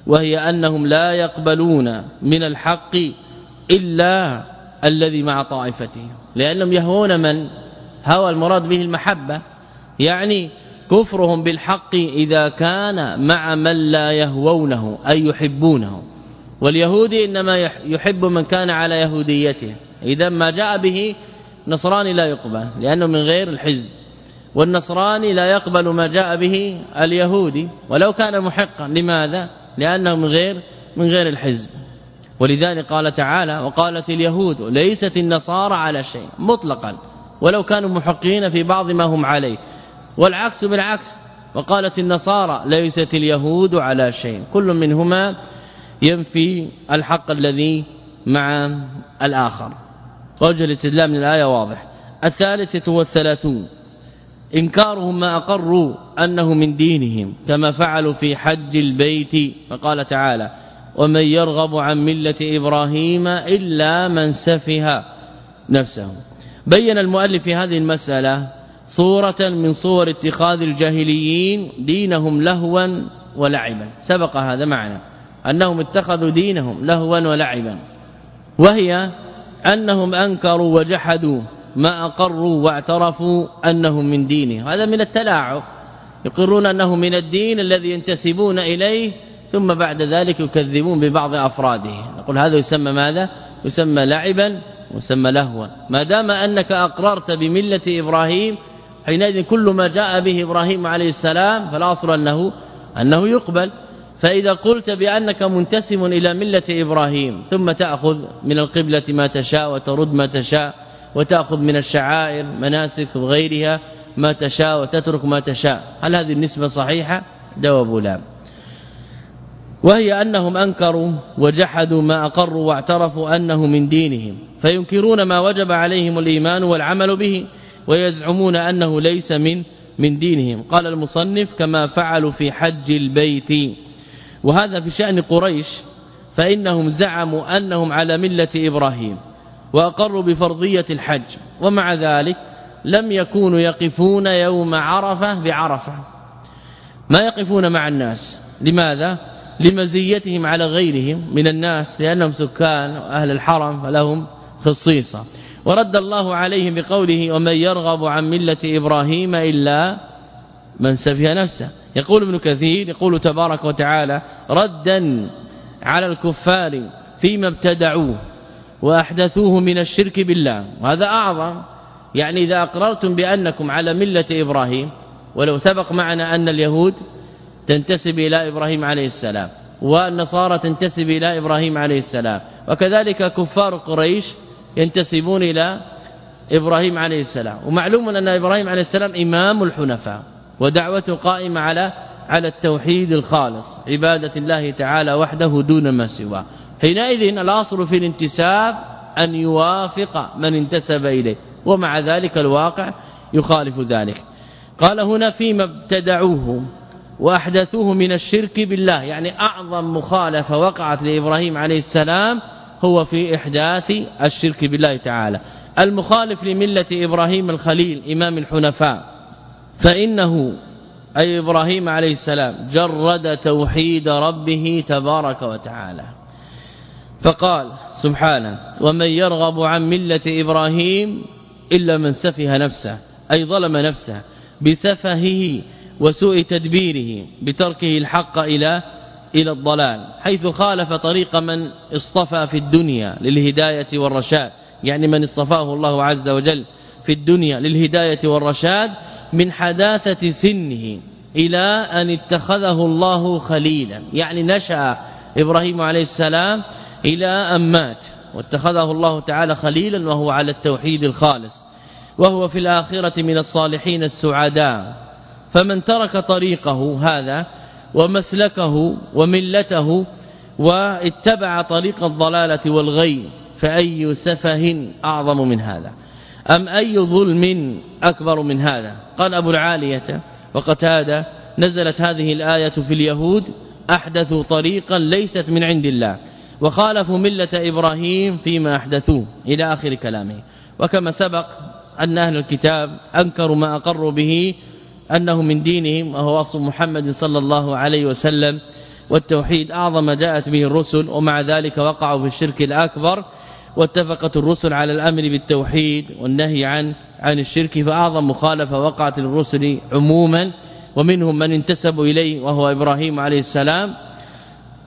وهي أنهم لا يقبلون من الحق إلا الذي مع طائفته لأنهم يهون من؟ هوى المراد به المحبة يعني كفرهم بالحق إذا كان مع من لا يهوونه أي يحبونه واليهودي إنما يحب من كان على يهوديته إذا ما جاء به نصراني لا يقبل لأنه من غير الحزب. والنصراني لا يقبل ما جاء به اليهودي ولو كان محقا. لماذا؟ لأنه من غير من غير الحزب. ولذلك قال تعالى وقالت اليهود ليست النصارى على شيء مطلقا. ولو كانوا محقين في بعض ما هم عليه. والعكس بالعكس. وقالت النصارى ليست اليهود على شيء. كل منهما ينفي الحق الذي مع الآخر. وجه الاستدلال من الآية واضح. الثالثة والثلاثون. إنكارهم ما أقروا أنه من دينهم كما فعلوا في حج البيت. فقال تعالى ومن يرغب عن ملة إبراهيم إلا من سفه نفسه. بين المؤلف في هذه المسألة صورة من صور اتخاذ الجاهليين دينهم لهوا ولعبا. سبق هذا معنا. أنهم اتخذوا دينهم لهوا ولعبا. وهي أنهم أنكروا وجحدوا ما أقروا واعترفوا أنه من دينه. هذا من التلاعب. يقرون أنه من الدين الذي ينتسبون إليه ثم بعد ذلك يكذبون ببعض أفراده. نقول هذا يسمى ماذا؟ يسمى لعبا ويسمى لهوا ما دام أنك أقررت بملة إبراهيم حينئذ كل ما جاء به إبراهيم عليه السلام فالاصل انه أنه يقبل. فإذا قلت بأنك منتسم إلى ملة إبراهيم ثم تأخذ من القبلة ما تشاء وترد ما تشاء وتأخذ من الشعائر مناسك وغيرها ما تشاء وتترك ما تشاء. هل هذه النسبة صحيحة؟ جواب لا. وهي أنهم أنكروا وجحدوا ما أقروا واعترفوا أنه من دينهم فينكرون ما وجب عليهم الإيمان والعمل به ويزعمون أنه ليس من من دينهم. قال المصنف كما فعلوا في حج البيت وهذا في شأن قريش فإنهم زعموا أنهم على ملة إبراهيم. وأقروا بفرضية الحج. ومع ذلك لم يكونوا يقفون يوم عرفة بعرفة. ما يقفون مع الناس. لماذا؟ لمزيتهم على غيرهم من الناس لأنهم سكان أهل الحرم فلهم خصيصه ورد الله عليهم بقوله ومن يرغب عن ملة إبراهيم إلا من سفه نفسه يقول ابن كثير يقول تبارك وتعالى ردا على الكفار فيما ابتدعوه وأحدثوه من الشرك بالله. وهذا أعظم. يعني إذا أقررتم بأنكم على ملة إبراهيم ولو سبق معنا أن اليهود تنتسب إلى إبراهيم عليه السلام والنصارى تنتسب إلى إبراهيم عليه السلام وكذلك كفار قريش ينتسبون إلى إبراهيم عليه السلام. ومعلوم أن إبراهيم عليه السلام إمام الحنفاء ودعوته قائمة على على التوحيد الخالص عبادة الله تعالى وحده دون ما سواه. حينئذ الأصل في الانتساب أن يوافق من انتسب إليه ومع ذلك الواقع يخالف ذلك. قال هنا فيما ابتدعوه وأحدثوه من الشرك بالله يعني أعظم مخالفة وقعت لإبراهيم عليه السلام هو في إحداث الشرك بالله تعالى. المخالف لملة إبراهيم الخليل إمام الحنفاء فإنه أي إبراهيم عليه السلام جرد توحيد ربه تبارك وتعالى. فقال سبحانه ومن يرغب عن ملة إبراهيم إلا من سفه نفسه أي ظلم نفسه بسفهه وسوء تدبيره بتركه الحق إلى إلى الضلال حيث خالف طريق من اصطفى في الدنيا للهداية والرشاد. يعني من اصطفاه الله عز وجل في الدنيا للهداية والرشاد من حداثة سنه إلى أن اتخذه الله خليلا. يعني نشأ إبراهيم عليه السلام إلى أن مات. واتخذه الله تعالى خليلا وهو على التوحيد الخالص. وهو في الآخرة من الصالحين السعداء. فمن ترك طريقه هذا ومسلكه وملته واتبع طريق الضلالة والغي فأي سفه أعظم من هذا؟ أم أي ظلم أكبر من هذا؟ قال أبو العالية وقتادة نزلت هذه الآية في اليهود أحدثوا طريقا ليست من عند الله. وخالفوا ملة إبراهيم فيما أحدثوه إلى آخر كلامه. وكما سبق أن أهل الكتاب أنكروا ما أقروا به أنه من دينهم وهو وصف محمد صلى الله عليه وسلم والتوحيد أعظم ما جاءت به الرسل ومع ذلك وقعوا في الشرك الأكبر واتفقت الرسل على الأمر بالتوحيد والنهي عن عن الشرك فأعظم مخالفة وقعت للرسل عموما ومنهم من انتسبوا إليه وهو إبراهيم عليه السلام.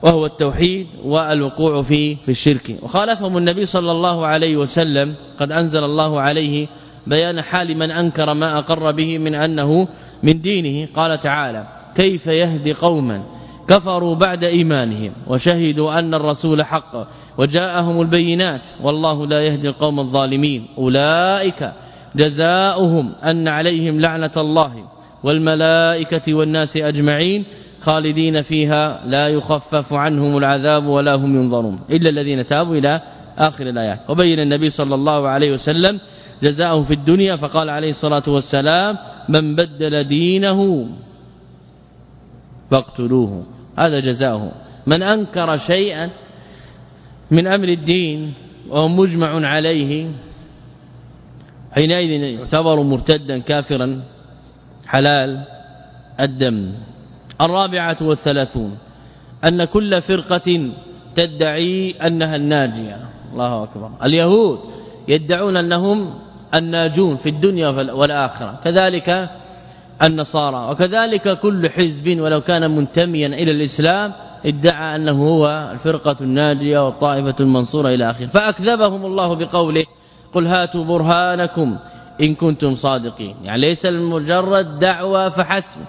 وهو التوحيد والوقوع في في الشرك. وخالفهم النبي صلى الله عليه وسلم قد أنزل الله عليه بيان حال من أنكر ما أقر به من أنه من دينه. قال تعالى كيف يهدي قوما كفروا بعد إيمانهم وشهدوا أن الرسول حق وجاءهم البينات والله لا يهدي القوم الظالمين. أولئك جزاؤهم أن عليهم لعنة الله والملائكة والناس أجمعين خالدين فيها لا يخفف عنهم العذاب ولا هم ينظرون إلا الذين تابوا إلى آخر الآيات. وبين النبي صلى الله عليه وسلم جزاءه في الدنيا فقال عليه الصلاة والسلام من بدل دينه فاقتلوه. هذا جزاؤه. من أنكر شيئا من أمر الدين وهو مجمع عليه حينئذ يعتبر مرتدا كافرا حلال الدم. الرابعة والثلاثون أن كل فرقة تدعي أنها الناجية. الله أكبر. اليهود يدعون أنهم الناجون في الدنيا والآخرة. كذلك النصارى. وكذلك كل حزب ولو كان منتميا إلى الإسلام ادعى أنه هو الفرقة الناجية والطائفة المنصورة إلى آخره. فأكذبهم الله بقوله قل هاتوا برهانكم إن كنتم صادقين. يعني ليس المجرد دعوة فحسب.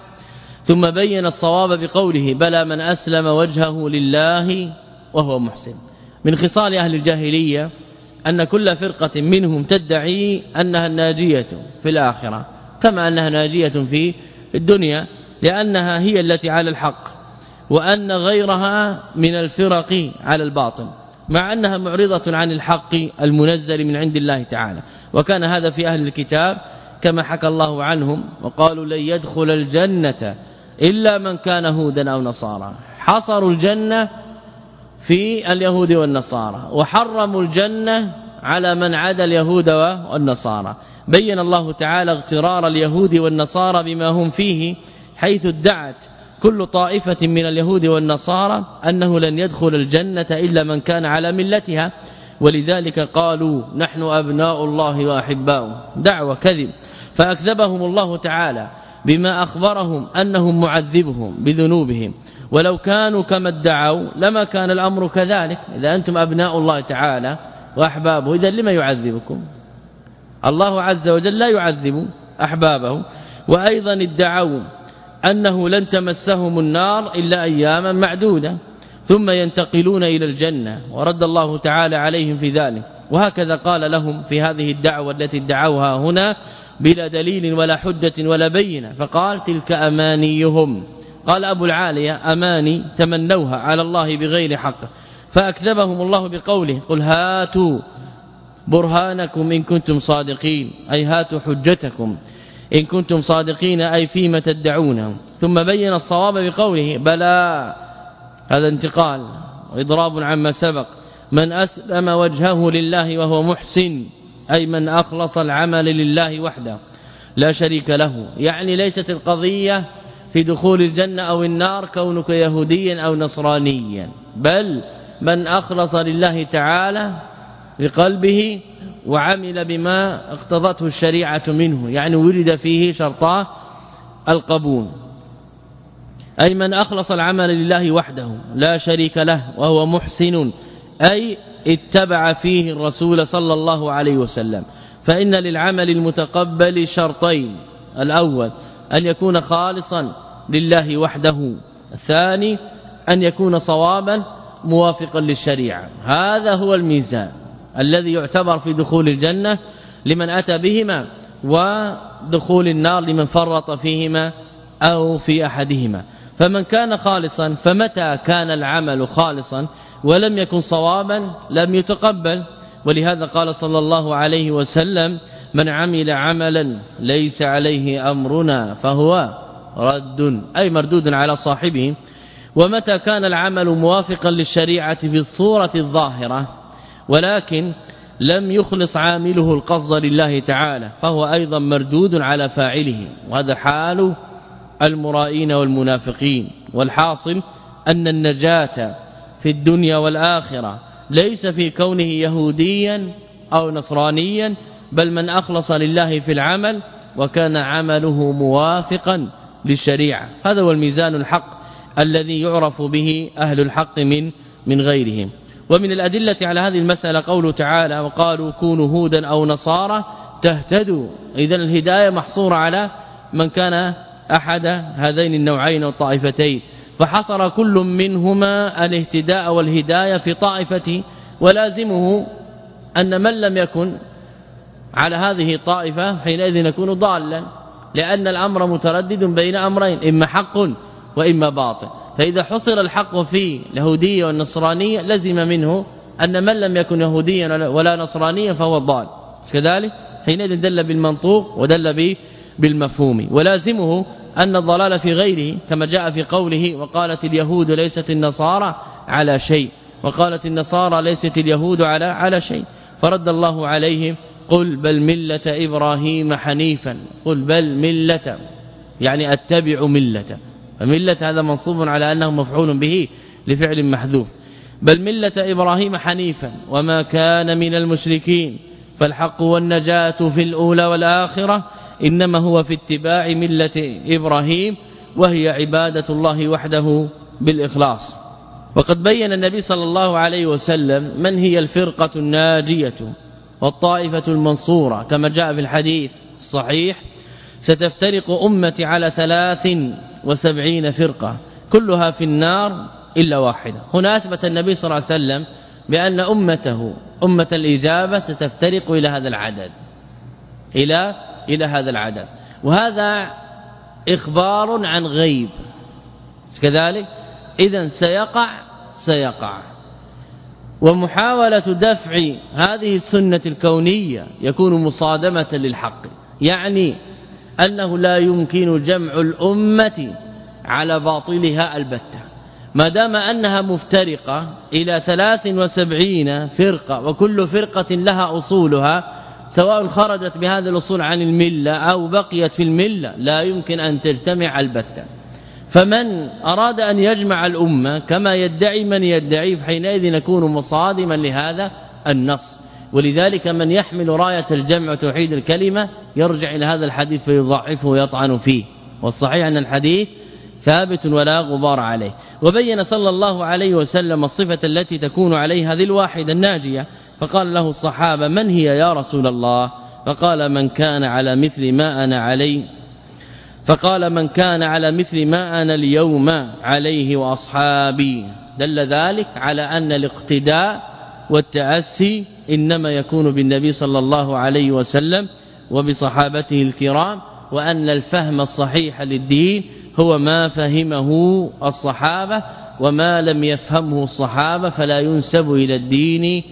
ثم بين الصواب بقوله بلى من أسلم وجهه لله وهو محسن. من خصال أهل الجاهلية أن كل فرقة منهم تدعي أنها الناجية في الآخرة كما أنها ناجية في الدنيا لأنها هي التي على الحق وأن غيرها من الفرق على الباطل مع أنها معرضة عن الحق المنزل من عند الله تعالى. وكان هذا في أهل الكتاب كما حكى الله عنهم وقالوا لن يدخل الجنة إلا من كان هودا أو نصارى. حصروا الجنة في اليهود والنصارى وحرموا الجنة على من عدا اليهود والنصارى. بين الله تعالى اغترار اليهود والنصارى بما هم فيه حيث ادعت كل طائفة من اليهود والنصارى أنه لن يدخل الجنة إلا من كان على ملتها. ولذلك قالوا نحن أبناء الله وأحباؤه. دعوة كذب. فأكذبهم الله تعالى. بما أخبرهم أنهم معذبهم بذنوبهم. ولو كانوا كما ادعوا لما كان الأمر كذلك. إذا أنتم أبناء الله تعالى وأحبابه إذا لما يعذبكم؟ الله عز وجل لا يعذب أحبابه. وأيضا ادعوا أنه لن تمسهم النار إلا أياما معدودة ثم ينتقلون إلى الجنة ورد الله تعالى عليهم في ذلك. وهكذا قال لهم في هذه الدعوة التي ادعوها هنا بلا دليل ولا حجة ولا بينة. فقال تلك أمانيهم. قال أبو العالية أماني تمنوها على الله بغير حق. فأكذبهم الله بقوله قل هاتوا برهانكم إن كنتم صادقين. أي هاتوا حجتكم إن كنتم صادقين أي فيما تدعونه ثم بين الصواب بقوله بلى. هذا انتقال وإضراب عما سبق. من أسلم وجهه لله وهو محسن. أي من أخلص العمل لله وحده لا شريك له. يعني ليست القضية في دخول الجنة أو النار كونك يهوديا أو نصرانيا. بل من أخلص لله تعالى بقلبه وعمل بما اقتضته الشريعة منه. يعني ولد فيه شرطا القبول. أي من أخلص العمل لله وحده لا شريك له وهو محسن. أي اتبع فيه الرسول صلى الله عليه وسلم. فإن للعمل المتقبل شرطين. الأول أن يكون خالصا لله وحده. الثاني أن يكون صوابا موافقا للشريعة. هذا هو الميزان الذي يعتبر في دخول الجنة لمن أتى بهما ودخول النار لمن فرط فيهما أو في أحدهما. فمن كان خالصا فمتى كان العمل خالصا؟ ولم يكن صوابا لم يتقبل. ولهذا قال صلى الله عليه وسلم من عمل عملا ليس عليه أمرنا فهو رد أي مردود على صاحبه. ومتى كان العمل موافقا للشريعة في الصورة الظاهرة؟ ولكن لم يخلص عامله القصد لله تعالى فهو أيضا مردود على فاعله. وهذا حال المرائين والمنافقين. والحاصل أن النجاة في الدنيا والآخرة ليس في كونه يهوديا أو نصرانيا بل من أخلص لله في العمل وكان عمله موافقا للشريعة. هذا هو الميزان الحق الذي يعرف به أهل الحق من من غيرهم. ومن الأدلة على هذه المسألة قوله تعالى وقالوا كونوا هودا أو نصارى تهتدوا اذا الهداية محصورة على من كان أحد هذين النوعين والطائفتين فحصر كل منهما الاهتداء والهداية في طائفته ولازمه أن من لم يكن على هذه الطائفة حينئذ يكون ضالا لأن الأمر متردد بين أمرين إما حق وإما باطل. فإذا حصر الحق في اليهودية والنصرانية لزم منه أن من لم يكن يهوديا ولا نصرانيا فهو ضال. كذلك حينئذ دل بالمنطوق ودل بالمفهوم. ولازمه أن الضلال في غيره كما جاء في قوله وقالت اليهود ليست النصارى على شيء وقالت النصارى ليست اليهود على على شيء. فرد الله عليهم قل بل ملة إبراهيم حنيفا قل بل ملة يعني أتبع ملة. فملة هذا منصوب على أنه مفعول به لفعل محذوف. بل ملة إبراهيم حنيفا وما كان من المشركين فالحق والنجاة في الأولى والآخرة إنما هو في اتباع ملة إبراهيم وهي عبادة الله وحده بالإخلاص. وقد بين النبي صلى الله عليه وسلم من هي الفرقة الناجية والطائفة المنصورة. كما جاء في الحديث الصحيح ستفترق أمتي على ثلاث وسبعين فرقة كلها في النار إلا واحدة. هنا أثبت النبي صلى الله عليه وسلم بأن أمته أمة الإجابة ستفترق إلى هذا العدد إلى إلى هذا العدد. وهذا إخبار عن غيب. كذلك إذا سيقع سيقع. ومحاولة دفع هذه السنة الكونية يكون مصادمة للحق. يعني أنه لا يمكن جمع الأمة على باطلها البتة. ما دام أنها مفترقة إلى 73 فرقة وكل فرقة لها أصولها سواء خرجت بهذا الأصول عن الملة أو بقيت في الملة لا يمكن أن تجتمع البتة. فمن أراد أن يجمع الأمة كما يدعي من يدعي حينئذ يكون مصادما لهذا النص. ولذلك من يحمل راية الجمع وتوحيد الكلمة يرجع إلى هذا الحديث فيضعفه ويطعن فيه. والصحيح أن الحديث ثابت ولا غبار عليه. وبين صلى الله عليه وسلم الصفة التي تكون عليها ذي الواحدة الناجية فقال له الصحابة من هي يا رسول الله؟ فقال من كان على مثل ما أنا عليه فقال من كان على مثل ما أنا اليوم عليه وأصحابي. دل ذلك على أن الاقتداء والتأسي إنما يكون بالنبي صلى الله عليه وسلم وبصحابته الكرام وأن الفهم الصحيح للدين هو ما فهمه الصحابة وما لم يفهمه الصحابة فلا ينسب إلى الدين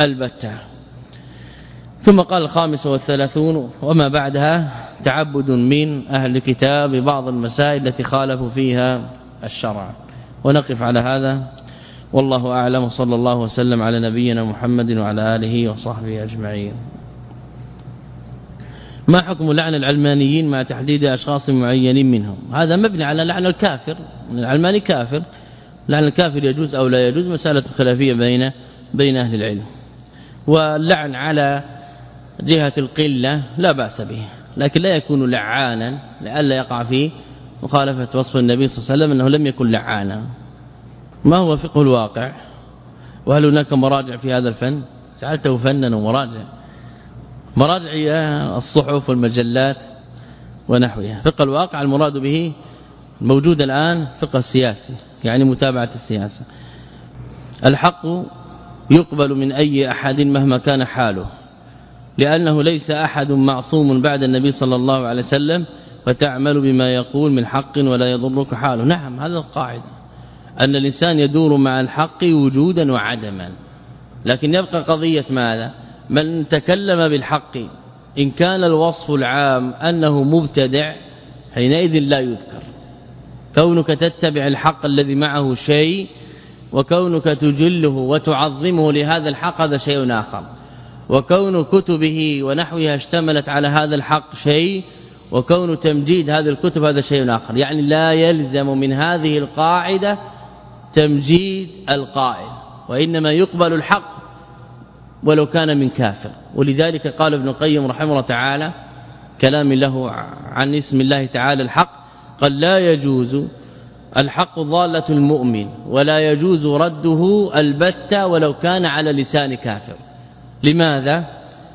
البتة. ثم قال الخامس والثلاثون وما بعدها تعبد من أهل الكتاب بعض المسائل التي خالفوا فيها الشرع. ونقف على هذا. والله أعلم. صلى الله وسلم على نبينا محمد وعلى آله وصحبه أجمعين. ما حكم لعن العلمانيين مع تحديد أشخاص معينين منهم؟ هذا مبني على لعن الكافر. العلماني كافر. لعن الكافر يجوز أو لا يجوز؟ مسألة خلافية بين بين أهل العلم. واللعن على جهة القلة لا بأس به لكن لا يكون لعانا لئلا يقع في مخالفة وصف النبي صلى الله عليه وسلم أنه لم يكن لعانا. ما هو فقه الواقع؟ وهل هناك مراجع في هذا الفن؟ جعلته فنا ومراجع. مراجع الصحف والمجلات ونحوها. فقه الواقع المراد به موجود الآن فقه السياسي يعني متابعة السياسة. الحق يقبل من أي أحد مهما كان حاله لأنه ليس أحد معصوم بعد النبي صلى الله عليه وسلم فتعمل بما يقول من حق ولا يضرك حاله. نعم هذا القاعدة. أن الإنسان يدور مع الحق وجودا وعدما. لكن يبقى قضية ماذا؟ من تكلم بالحق إن كان الوصف العام أنه مبتدع حينئذ لا يذكر. كونك تتبع الحق الذي معه شيء وكونك تجله وتعظمه لهذا الحق هذا شيء آخر. وكون كتبه ونحوها اشتملت على هذا الحق شيء وكون تمجيد هذه الكتب هذا شيء آخر. يعني لا يلزم من هذه القاعدة تمجيد القائل وإنما يقبل الحق ولو كان من كافر. ولذلك قال ابن القيم رحمه الله تعالى كلام له عن اسم الله تعالى الحق قال لا يجوز الحق ضالة المؤمن ولا يجوز رده البتة ولو كان على لسان كافر. لماذا؟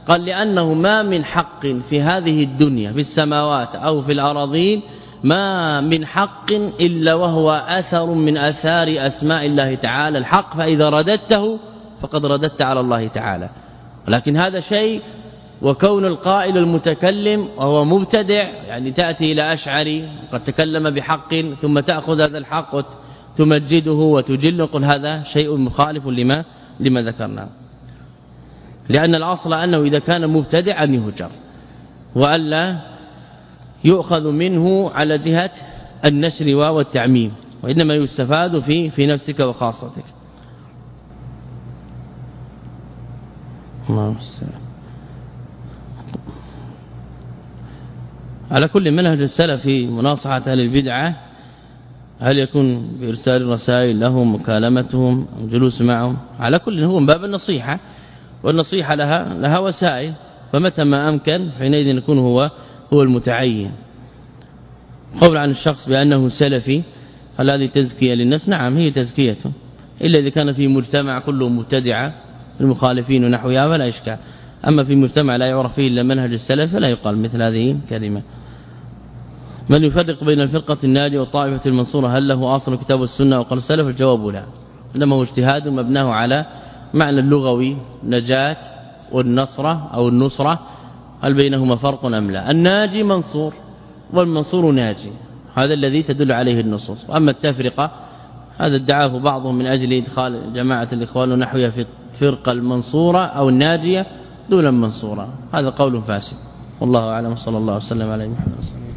قال لأنه ما من حق في هذه الدنيا في السماوات أو في الأراضين ما من حق إلا وهو أثر من أثار أسماء الله تعالى. الحق فإذا رددته فقد رددت على الله تعالى. ولكن هذا شيء وكون القائل المتكلم وهو مبتدع يعني تأتي إلى أشعري قد تكلم بحق ثم تأخذ هذا الحق وتمجده وتجل قل هذا شيء مخالف لما لما ذكرنا. لأن الأصل أنه إذا كان مبتدعا يهجر وألا يؤخذ منه على جهة النشر والتعميم وإنما يستفاد في في نفسك وخاصتك. الله على كل منهج السلف مناصحة أهل البدعة هل يكون بإرسال الرسائل لهم مكالمتهم جلوس معهم؟ على كل هو من باب النصيحة والنصيحة لها لها وسائل فمتى ما أمكن حينئذ يكون هو هو المتعين. قول عن الشخص بأنه سلفي هل هذه تزكية للنفس؟ نعم هي تزكية. إلا إذا كان في مجتمع كله مبتدعه المخالفين ونحوها فلا إشكال. أما في مجتمع لا يعرف فيه إلا منهج السلف فلا يقال مثل هذه الكلمة. من يفرق بين الفرقة الناجية والطائفة المنصورة؟ هل له أصل كتاب السنة وقال السلف؟ الجواب لا. إنما هو اجتهاد مبناه على معنى اللغوي نجاة والنصرة أو النصرة هل بينهما فرق أم لا؟ الناجي منصور والمنصور ناجي هذا الذي تدل عليه النصوص. وأما التفرقة هذا ادعاه بعضهم من أجل إدخال جماعة الإخوان ونحوها في الفرقة المنصورة أو الناجية دون المنصوره هذا قول فاسد. والله أعلم. صلى الله وسلم على محمد.